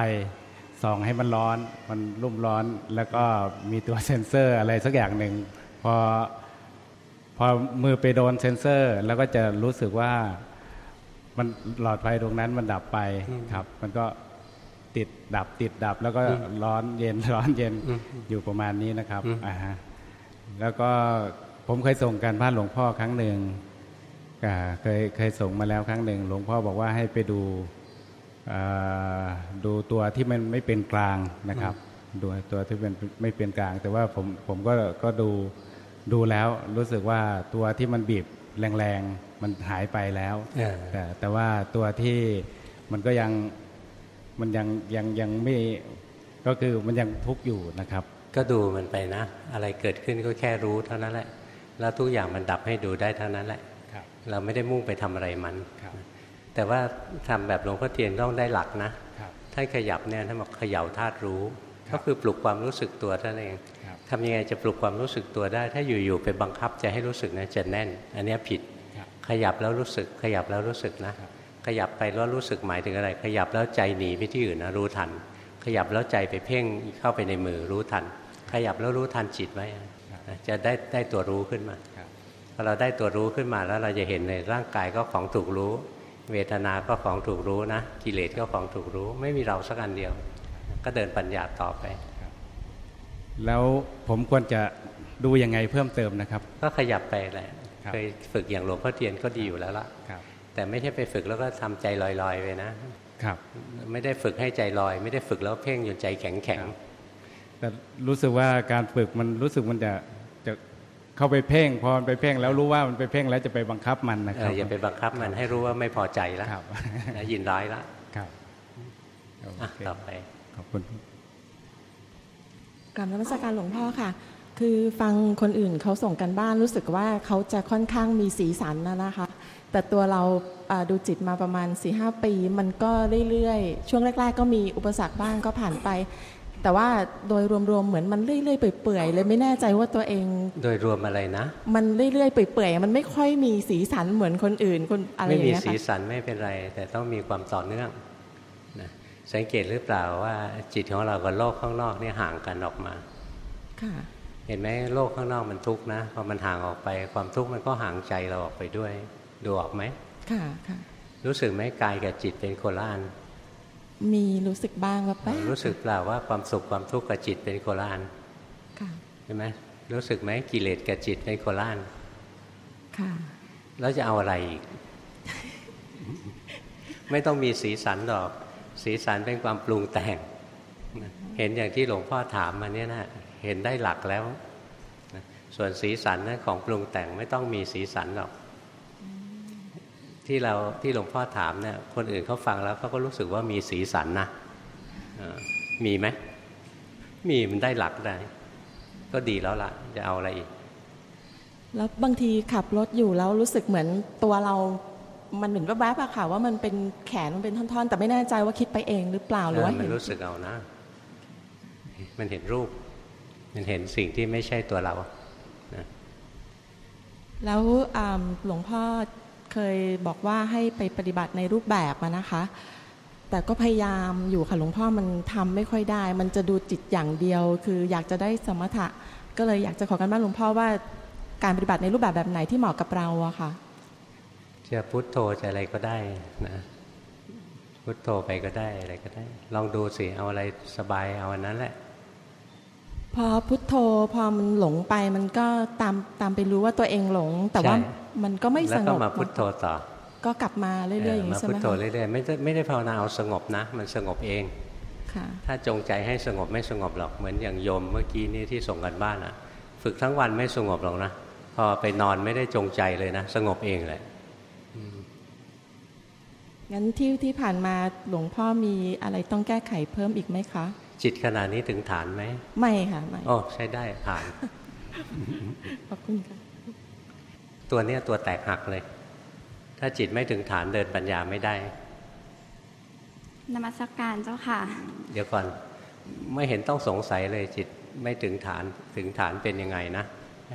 ส่องให้มันร้อนมันรุ่มร้อนแล้วก็มีตัวเซ็นเซอร์อะไรสักอย่างหนึ่งพอพอมือไปโดนเซ็นเซอร์ แล้วก็จะรู้สึกว่ามันหลอดไฟตรงนั้นมันดับไปครับ มันก็ติดดับติดดับ แล้วก็ร้อนเย็นร้อนเย็นอยู่ประมาณนี้นะครับอ่าฮะแล้วก็ผมเคยส่งการบ้านหลวงพ่อครั้งหนึ่งเคยเคยส่งมาแล้วครั้งหนึ่ง หลวงพ่อบอกว่าให้ไปดู ดูตัวที่มันไม่เป็นกลางนะครับดูตัวที่เป็นไม่เป็นกลาง แต่ว่าผมผมก็ก็ดูดูแล้วรู้สึกว่าตัวที่มันบีบแรงๆมันหายไปแล้วแต่แต่ว่าตัวที่มันก็ยังมันยังยังยังไม่ก็คือมันยังทุกข์อยู่นะครับ ก็ดูมันไปนะ อะไรเกิดขึ้นก็แค่รู้เท่านั้นแหละ แล้วทุกอย่างมันดับให้ดูได้เท่านั้นแหละเราไม่ได้มุ่งไปทำอะไรมัน แต่ว่าทำแบบหลวงพ่อเทียนต้องได้หลักนะท่านขยับเนี่ยท่านบอกเขย่าธาตุรู้ ก็คือปลุกความรู้สึกตัวท่านเองทำยังไงจะปลุกความรู้สึกตัวได้ ถ้าอยู่ๆไปบังคับจะให้รู้สึกนะจะแน่น อันนี้ผิดขยับแล้วรู้สึก ขยับแล้วรู้สึกนะ ขยับไปแล้วรู้สึกหมายถึงอะไร ขยับแล้วใจหนีไปที่อื่นนะรู้ทัน ขยับแล้วใจไปเพ่งเข้าไปในมือรู้ทัน ขยับแล้วรู้ทันจิตไว้จะได้ได้ตัวรู้ขึ้นมาพอเราได้ตัวรู้ขึ้นมาแล้วเราจะเห็นในร่างกายก็ของถูกรู้ เวทนาก็ของถูกรู้นะ กิเลสก็ของถูกรู้ ไม่มีเราสักอันเดียว ก็เดินปัญญาต่อไป แล้วผมควรจะดูยังไงเพิ่มเติมนะครับ ก็ขยับไปแหละเคยฝึกอย่างหลวงพ่อเทียนก็ดีอยู่แล้วล่ะแต่ไม่ใช่ไปฝึกแล้วก็ทำใจลอยๆไปนะครับไม่ได้ฝึกให้ใจลอย ไม่ได้ฝึกแล้วเพ่งจนใจแข็งแข็งแต่รู้สึกว่าการฝึกมันรู้สึกมันจะจะ เข้าไปเพ่งพอไปเพ่งแล้วรู้ว่ามันไปเพ่งแล้วจะไปบังคับมันนะครับอย่าไปบังคับมันให้รู้ว่าไม่พอใจแล้วยินร้ายแล้วครับต่อไปขอบคุณกลับนมัสการหลวงพ่อค่ะ คือฟังคนอื่นเขาส่งกันบ้านรู้สึกว่าเขาจะค่อนข้างมีสีสันนะนะคะ แต่ตัวเราดูจิตมาประมาณ4ีหปี มันก็เรื่อยๆ ช่วงแรก ๆ ก็มีอุปสรรคบ้างก็ผ่านไป แต่ว่าโดยรวมๆเหมือนมันเรื่อยๆเปื่อยๆเลยไม่แน่ใจว่าตัวเอง โดยรวมอะไรนะ มันเรื่อยๆเปื่อยๆมันไม่ค่อยมีสีสันเหมือนคนอื่นคนอะไรอย่างเงี้ยค่ะไม่มีสีสันไม่เป็นไร แต่ต้องมีความต่อเนื่องนะสังเกตหรือเปล่าว่าจิตของเรากับโลกข้างนอกนี่ห่างกันออกมา ค่ะ เห็นไหมโลกข้างนอกมันทุกข์นะพอมันห่างออกไป ความทุกข์มันก็ห่างใจเราออกไปด้วย ดูออกไหมค่ะค่ะรู้สึกไหมกายกับจิตเป็นโคละอัน มีรู้สึกบ้างว่าไปรู้สึกเปล่าว่าความสุขความทุกข์กับจิตเป็นโคละอันค่ะใช่ไหมรู้สึกไหมกิเลสกับจิตเป็นโคละอันค่ะแล้วจะเอาอะไรอีก ไม่ต้องมีสีสันหรอก สีสันเป็นความปรุงแต่ง เห็นอย่างที่หลวงพ่อถามมาเนี่ยนะเห็นได้หลักแล้ว ส่วนสีสันนั้นของปรุงแต่งไม่ต้องมีสีสันหรอก ที่เราที่หลวงพ่อถามเนี่ยคนอื่นเขาฟังแล้วเขาก็รู้สึกว่ามีสีสันนะมีไหมมีมันได้หลักได้ ก็ดีแล้วล่ะ จะเอาอะไรอีก แล้วบางทีขับรถอยู่แล้วรู้สึกเหมือนตัวเรามันเหมือนแวบๆอะค่ะ ว่ามันเป็นแขนมันเป็นท่อนๆ แต่ไม่แน่ใจว่าคิดไปเองหรือเปล่าหรือว่ามันรู้สึกเอานะ มันเห็นรูป มันเห็นสิ่งที่ไม่ใช่ตัวเราแล้วหลวงพ่อ เคยบอกว่าให้ไปปฏิบัติในรูปแบบนะคะ แต่ก็พยายามอยู่ค่ะหลวงพ่อมันทำไม่ค่อยได้ มันจะดูจิตอย่างเดียว คืออยากจะได้สมถะ ก็เลยอยากจะขอกันบ้านหลวงพ่อว่าการปฏิบัติในรูปแบบแบบไหนที่เหมาะกับเราอะค่ะจะพุทโธจะอะไรก็ได้นะพุทโธไปก็ได้อะไรก็ได้ ลองดูสิเอาอะไรสบายเอาอันนั้นแหละ พอพุทโธพอมันหลงไปมันก็ตามตามไปรู้ว่าตัวเองหลง แต่ว่ามันก็ไม่สงบแล้วก็มาพุทโธต่อ ก็กลับมาเรื่อยๆอย่างนี้ใช่ไหมมาพุทโธเรื่อยๆไม่ได้ไม่ได้ภาวนาเอาสงบนะ มันสงบเองถ้าจงใจให้สงบไม่สงบหรอกเหมือนอย่างโยมเมื่อกี้นี้ที่ส่งกันบ้านอะ ฝึกทั้งวันไม่สงบหรอกนะพอไปนอนไม่ได้จงใจเลยนะ สงบเองแหละงั้นที่ที่ผ่านมาหลวงพ่อมีอะไรต้องแก้ไขเพิ่มอีกไหมคะ จิตขนาดนี้ถึงฐานไหม ไม่ค่ะ ไม่โอ้ใช้ได้ผ่าน ขอบคุณค่ะ ตัวเนี้ยตัวแตกหักเลย ถ้าจิตไม่ถึงฐานเดินปัญญาไม่ได้ นมัสกการเจ้าค่ะ เดี๋ยวก่อน ไม่เห็นต้องสงสัยเลยจิตไม่ถึงฐานถึงฐานเป็นยังไงนะ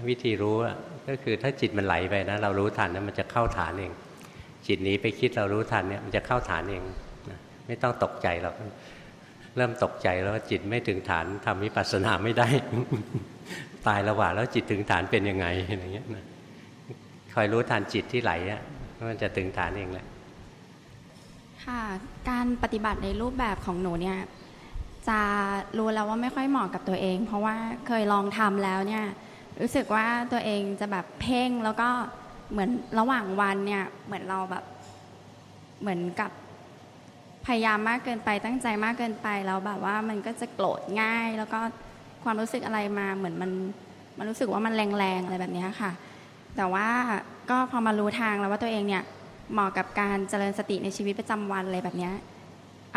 วิธีรู้ก็คือถ้าจิตมันไหลไปนะ เรารู้ทันนะมันจะเข้าฐานเอง จิตนี้ไปคิดเรารู้ทันเนี่ยมันจะเข้าฐานเองไม่ต้องตกใจหรอก เริ่มตกใจแล้วจิตไม่ถึงฐานทำวิปัสสนาไม่ได้ ตายระหว่างแล้วจิตถึงฐานเป็นยังไงอย่างเงี้ยนะคอยรู้ทันจิตที่ไหลอะมันจะถึงฐานเองแหละค่ะการปฏิบัติในรูปแบบของหนูเนี่ยจะรู้แล้วว่าไม่ค่อยเหมาะกับตัวเอง เพราะว่าเคยลองทำแล้วเนี่ยรู้สึกว่าตัวเองจะแบบเพ่งแล้วก็เหมือนระหว่างวันเนี่ยเหมือนเราแบบเหมือนกับ พยายามมากเกินไปตั้งใจมากเกินไปแล้วแบบว่ามันก็จะโกรธง่าย แล้วก็ความรู้สึกอะไรมาเหมือนมันมันรู้สึกว่ามันแรงๆอะไรแบบนี้ค่ะ แต่ว่าก็พอมารู้ทางแล้วว่าตัวเองเนี่ยเหมาะกับการเจริญสติในชีวิตประจำวันอะไรแบบนี้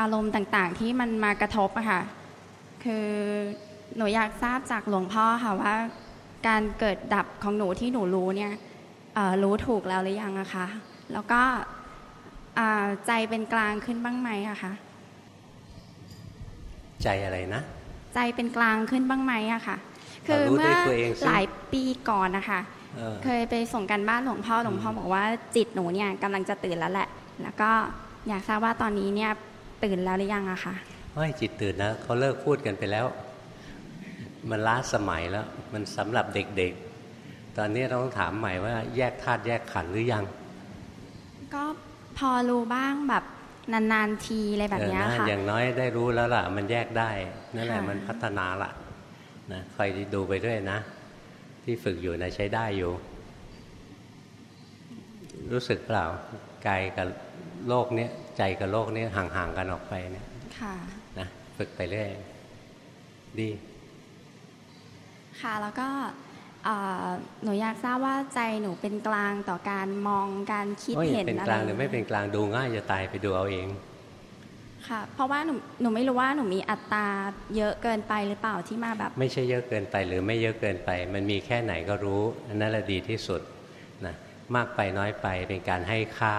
อารมณ์ต่างๆที่มันมากระทบอะค่ะ คือหนูอยากทราบจากหลวงพ่อค่ะว่า การเกิดดับของหนูที่หนูรู้เนี่ยรู้ถูกแล้วหรือยังอะคะแล้วก็ ใจเป็นกลางขึ้นบ้างไหมอะคะใจอะไรนะ ใจเป็นกลางขึ้นบ้างไหมอะคะคือเมื่อหลายปีก่อนนะคะเคยไปส่งกันบ้านหลวงพ่อหลวงพ่อบอกว่าจิตหนูเนี่ยกำลังจะตื่นแล้วแหละ แล้วก็อยากทราบว่าตอนนี้เนี่ยตื่นแล้วหรือยังอะคะไม่จิตตื่นนะเขาเลิกพูดกันไปแล้ว มันล้าสมัยแล้ว มันสำหรับเด็กๆ ตอนนี้เราต้องถามใหม่ว่าแยกธาตุแยกขันหรือยัง ก็ พอรู้บ้างแบบนานๆทีอะไรแบบนี้ค่ะอย่างน้อยได้รู้แล้วล่ะ มันแยกได้ นั่นแหละมันพัฒนาละนะคอยดูไปด้วยนะ ที่ฝึกอยู่นะใช้ได้อยู่ รู้สึกเปล่ากายกับโลกเนี้ยใจกับโลกนี้ห่างๆกันออกไปเนี่ยค่ะนะฝึกไปเรื่อยดี ค่ะแล้วก็ หนูอยากทราบว่าใจหนูเป็นกลางต่อการมองการคิดเห็นอะไรเป็นกลางหรือไม่เป็นกลางดูง่ายจะตายไปดูเอาเอง ค่ะ เพราะว่าหนูหนูไม่รู้ว่าหนูมีอัตราเยอะเกินไปหรือเปล่าที่มาแบบ ไม่ใช่เยอะเกินไปหรือไม่เยอะเกินไป มันมีแค่ไหนก็รู้อันนั้นแหละดีที่สุดนะมากไปน้อยไปเป็นการให้ค่า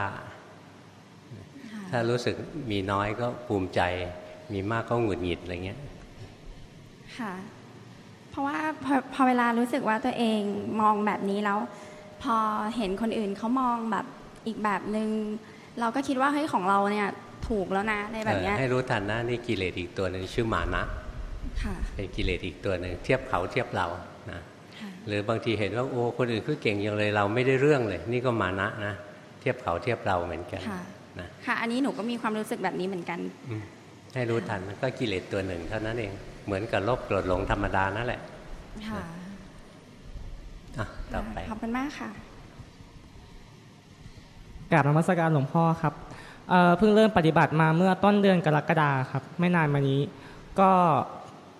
ถ้ารู้สึกมีน้อยก็ภูมิใจ มีมากก็หงุดหงิดอะไรเงี้ยค่ะ เพราะว่าพอพอเวลารู้สึกว่าตัวเองมองแบบนี้แล้ว พอเห็นคนอื่นเขามองแบบอีกแบบหนึง่งเราก็คิดว่าเฮ้ยของเราเนี่ยถูกแล้วนะในแบบนี้ให้รู้ทันนะนี่กิเลสอีกตัวหนึ่งชื่อมานะเป็นกิเลสอีกตัวหนึ่งเทียบเขาเทียบเรานะหรือบางทีเห็นว่าโอ้คนอื่นคือเก่งอย่างเลยเราไม่ได้เรื่องเลย นี่ก็มานะนะเทียบเขาเทียบเราเหมือนกันนะค่ะ อันนี้หนูก็มีความรู้สึกแบบนี้เหมือนกันให้รู้ทันมันก็กิเลสตัวหนึ่งเท่านั้นเอง เหมือนกับโลภโกรธหลงธรรมดานั่นแหละค่ะอะต่อไปขอบคุณมากค่ะกราบนมัสการหลวงพ่อครับเพิ่งเริ่มปฏิบัติมาเมื่อต้นเดือนกรกฎาครับ ไม่นานมานี้ ก็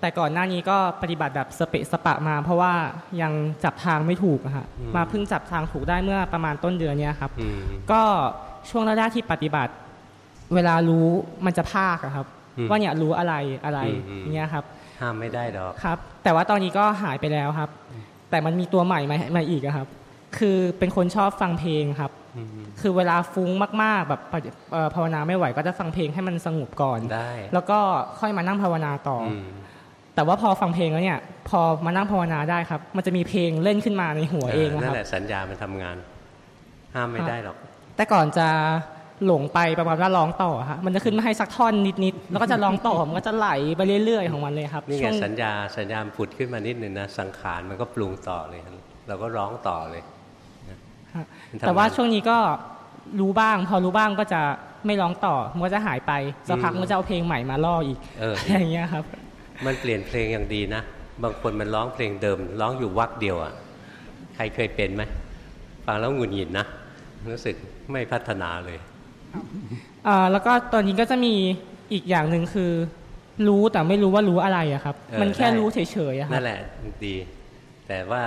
แต่ก่อนหน้านี้ก็ปฏิบัติแบบสเปะสปะมา เพราะว่ายังจับทางไม่ถูกอะฮะมาเพิ่งจับทางถูกได้เมื่อประมาณต้นเดือนนี้ครับ ก็ช่วงแรกๆที่ปฏิบัติ เวลารู้มันจะภาคครับ ว่าเนี่ยรู้อะไรอะไรเนี่ยครับ ห้ามไม่ได้ดอกครับ แต่ว่าตอนนี้ก็หายไปแล้วครับ แต่มันมีตัวใหม่มามาอีกครับ คือเป็นคนชอบฟังเพลงครับ คือเวลาฟุ้งมาก ๆ แบบภาวนาไม่ไหวก็จะฟังเพลงให้มันสงบก่อนได้แล้วก็ค่อยมานั่งภาวนาต่อแต่ว่าพอฟังเพลงแล้วเนี่ย พอมานั่งภาวนาได้ครับ มันจะมีเพลงเล่นขึ้นมาในหัวเองนะครับนั่นแหละสัญญามันทำงาน ห้ามไม่ได้หรอก แต่ก่อนจะ หลงไปประมาณว่าร้องต่อฮะมันจะขึ้นมาให้สักท่อนนิดๆแล้วก็จะร้องต่อมันก็จะไหลไปเรื่อย ๆ ของมันเลยครับนี่ไงสัญญาสัญญาผุดขึ้นมานิดหนึ่งนะสังขารมันก็ปรุงต่อเลยเราก็ร้องต่อเลยแต่ว่าช่วงนี้ก็รู้บ้าง พอรู้บ้างก็จะไม่ร้องต่อมันก็จะหายไปสักพักมันจะเอาเพลงใหม่มาล่ออีกอย่างเงี้ยครับ มันเปลี่ยนเพลงอย่างดีนะบางคนมันร้องเพลงเดิม ร้องอยู่วักเดียวอะใครเคยเป็นไหมฟังแล้วหงุดหงิดนะรู้สึกไม่พัฒนาเลย แล้วก็ตอนนี้ก็จะมีอีกอย่างหนึ่งคือ รู้แต่ไม่รู้ว่ารู้อะไรอะครับ มันแค่รู้เฉยๆอะครับนั่นแหละดี แต่ว่า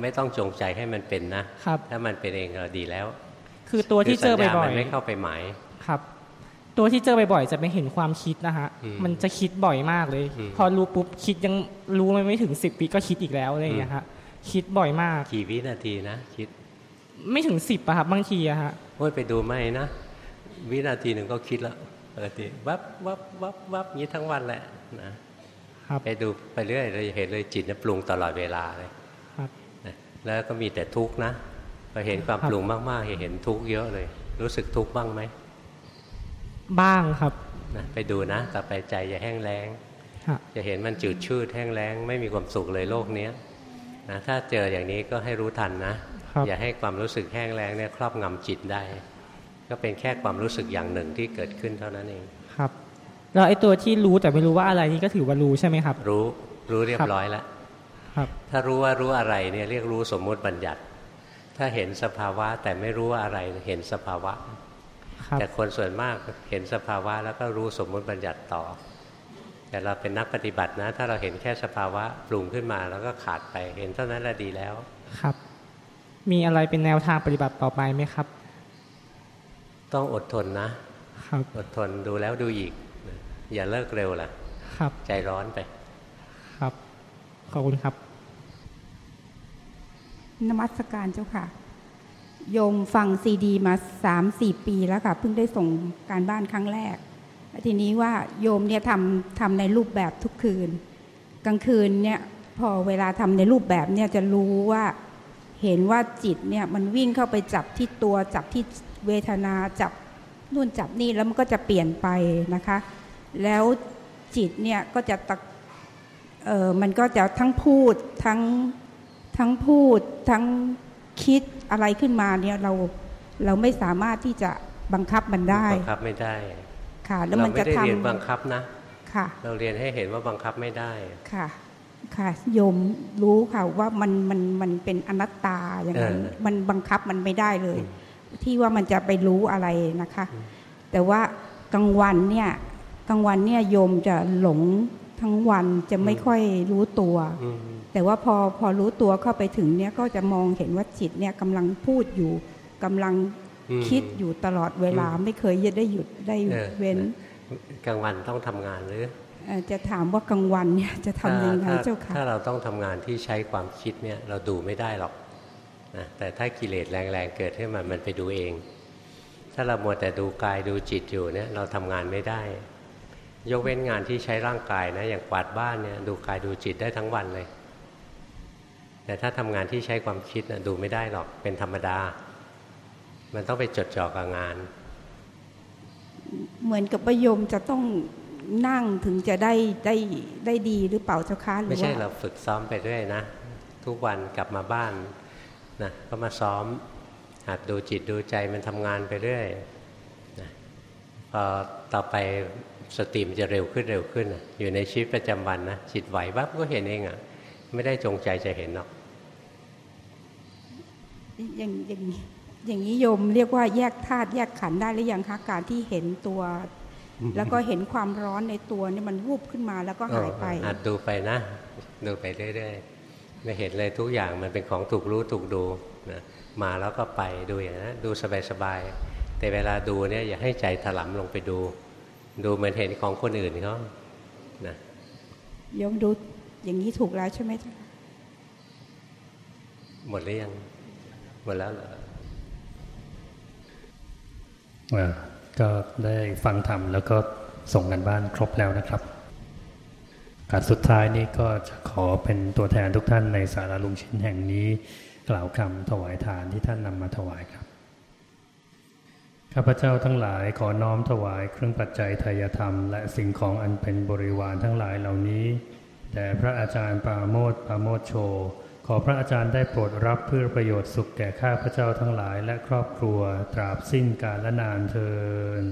ไม่ต้องจงใจให้มันเป็นนะถ้ามันเป็นเองเราดีแล้ว คือตัวที่เจอบ่อยๆไม่เข้าไปหมายครับ ตัวที่เจอบ่อยๆจะไม่เห็นความคิดนะฮะมันจะคิดบ่อยมากเลย พอรู้ปุ๊บคิดยังรู้ไม่ถึงสิบปีก็คิดอีกแล้วอะไรอย่างเงี้ยฮะคิดบ่อยมากกี่วินาทีนะคิด ไม่ถึงสิบอะครับบางทีอะฮะโอ้ยไปดูไม่นะ วินาทีหนึ่งก็คิดแล้วปกติวับวับวับวับนี้ทั้งวันแหละนะครับไปดูไปเรื่อยเราจะเห็นเลยจิตจะปรุงตลอดเวลาเลยครับแล้วก็มีแต่ทุกข์นะพอเห็นความปรุงมากๆเห็นทุกข์เยอะเลย รู้สึกทุกข์บ้างไหมบ้างครับนะไปดูนะต่อไปใจจะแห้งแล้งจะเห็นมันจืดชืดแห้งแล้ง ไม่มีความสุขเลยโลกนี้นะถ้าเจออย่างนี้ก็ให้รู้ทันนะ อย่าให้ความรู้สึกแห้งแล้งเนี่ยครอบงำจิตได้ ก็เป็นแค่ความรู้สึกอย่างหนึ่งที่เกิดขึ้นเท่านั้นเองครับแล้วไอ้ตัวที่รู้แต่ไม่รู้ว่าอะไรนี่ก็ถือว่ารู้ใช่ไหมครับ รู้รู้เรียบร้อยแล้วครับ ถ้ารู้ว่ารู้อะไรเนี่ยเรียกรู้สมมุติบัญญัติ ถ้าเห็นสภาวะแต่ไม่รู้ว่าอะไรเห็นสภาวะแต่คนส่วนมากเห็นสภาวะแล้วก็รู้สมมุติบัญญัติต่อ แต่เราเป็นนักปฏิบัตินะ ถ้าเราเห็นแค่สภาวะปรุงขึ้นมาแล้วก็ขาดไปเห็นเท่านั้นละดีแล้วครับ มีอะไรเป็นแนวทางปฏิบัติต่อไปไหมครับ ต้องอดทนนะ ครับอดทนดูแล้วดูอีก อย่าเลิกเร็วล่ะ ครับ ใจร้อนไป ครับ ขอบคุณครับ นมัสการเจ้าค่ะ โยมฟังซีดีมาสามสี่ปีแล้วค่ะ เพิ่งได้ส่งการบ้านครั้งแรกทีนี้ว่าโยมเนี่ยทำทำในรูปแบบทุกคืน กลางคืนเนี่ยพอเวลาทำในรูปแบบเนี่ยจะรู้ว่า เห็นว่าจิตเนี่ยมันวิ่งเข้าไปจับที่ตัวจับที่ เวทนาจับนู่นจับนี่แล้วมันก็จะเปลี่ยนไปนะคะ แล้วจิตเนี่ยก็จะตะเออมันก็จะทั้งพูดทั้งทั้งพูดทั้งคิดอะไรขึ้นมาเนี่ยเราเราไม่สามารถที่จะบังคับมันได้บังคับไม่ได้ค่ะ แล้วมันจะทำเราไม่ได้เรียนบังคับนะค่ะ เราเรียนให้เห็นว่าบังคับไม่ได้ค่ะค่ะโยมรู้ค่ะว่ามันมันมันเป็นอนัตตาอย่างนั้นมันบังคับมันไม่ได้เลย ที่ว่ามันจะไปรู้อะไรนะคะ แต่ว่ากลางวันเนี่ยกลางวันเนี่ยโยมจะหลงทั้งวันจะไม่ค่อยรู้ตัว แต่ว่าพอพอรู้ตัวเข้าไปถึงเนี่ยก็จะมองเห็นว่าจิตเนี่ยกำลังพูดอยู่กำลังคิดอยู่ตลอดเวลาไม่เคยจะได้หยุดได้เว้นกลางวันต้องทำงานหรือจะถามว่ากลางวันเนี่ยจะทำยังไงเจ้าค่ะถ้าเราต้องทำงานที่ใช้ความคิดเนี่ยเราดูไม่ได้หรอก นะแต่ถ้ากิเลสแรงๆเกิดขึ้นมามันไปดูเอง ถ้าเรามัวแต่ดูกายดูจิตอยู่เนี่ยเราทำงานไม่ได้ ยกเว้นงานที่ใช้ร่างกายนะอย่างกวาดบ้านเนี่ยดูกายดูจิตได้ทั้งวันเลย แต่ถ้าทำงานที่ใช้ความคิดนะดูไม่ได้หรอกเป็นธรรมดา มันต้องไปจดจ่อกับงาน เหมือนกับประยมจะต้องนั่งถึงจะได้ได้ได้ดีหรือเปล่าเจ้าคะไม่ใช่เราฝึกซ้อมไปเรื่อยนะ ทุกวันกลับมาบ้าน นะก็มาซ้อมหัดดูจิตดูใจมันทำงานไปเรื่อยนะพอต่อไปสติมจะเร็วขึ้นเร็วขึ้นอยู่ในชีวิตประจำวันนะจิตไหวปั๊บก็เห็นเองอะ่ะ ไม่ได้จงใจจะเห็นหรอกอย่างอย่างอย่างนี้โยมเรียกว่าแยกธาตุแยกขันได้หรือยังคะการที่เห็นตัว แล้วก็เห็นความร้อนในตัวนี่มันวูบขึ้นมาแล้วก็หายไปอัดดูไปนะ ดูไปเรื่อยๆ ไม่เห็นเลยทุกอย่างมันเป็นของถูกรู้ถูกดูนะมาแล้วก็ไปดูอย่างนั้นดูสบายๆแต่เวลาดูเนี่ยอย่าให้ใจถลำลงไปดู ดูเหมือนเห็นของคนอื่นเขานะยมดูอย่างนี้ถูกแล้วใช่ไหมจ๊ะหมดหรือยัง หมดแล้วเหรอก็ได้ฟังธรรมแล้วก็ส่งกันบ้านครบแล้วนะครับ การสุดท้ายนี้ก็จะขอเป็นตัวแทนทุกท่านในสาราลุงชินแห่งนี้ กล่าวคำถวายทานที่ท่านนำมาถวายครับ ข้าพเจ้าทั้งหลายขอน้อมถวายเครื่องปัจจัยทายธรรม และสิ่งของอันเป็นบริวารทั้งหลายเหล่านี้แด่พระอาจารย์ปาโมดปาโมดโช ขอพระอาจารย์ได้โปรดรับเพื่อประโยชน์สุขแก่ข้าพเจ้าทั้งหลายและครอบครัวตราบสิ้นกาลนานเทิน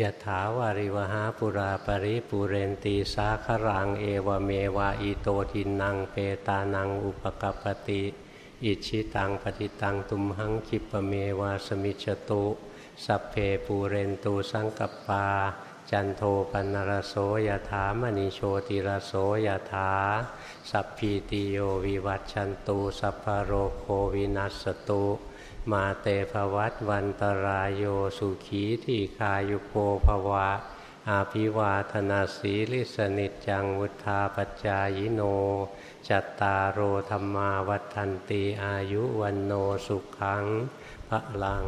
ยะถาวาริวะหาปูราปะริปูเรนติสาคะรัง เอวะเมวะอิโตทินนังเปตานังอุปะกัปปะติอิจฉิตังปัตถิตังตุมหังขิปปะเมวะสะมิชฌะตุ สัพเพปูเรนตุสังกัปปา จันโทปัณณะระโสยะถามะณิโชติระโสยะถา สัพพีติโยวิวัตชันตุสัพพโรโควินัสตุ มาเตภวัตวันตรายโยสุขีที่คายุโกภวะ อาภิวาธนาสีลิสนิจังวุธาปจายโน จัตตารโอธรรมาวัฏันตีอายุวันโนสุขังพระลัง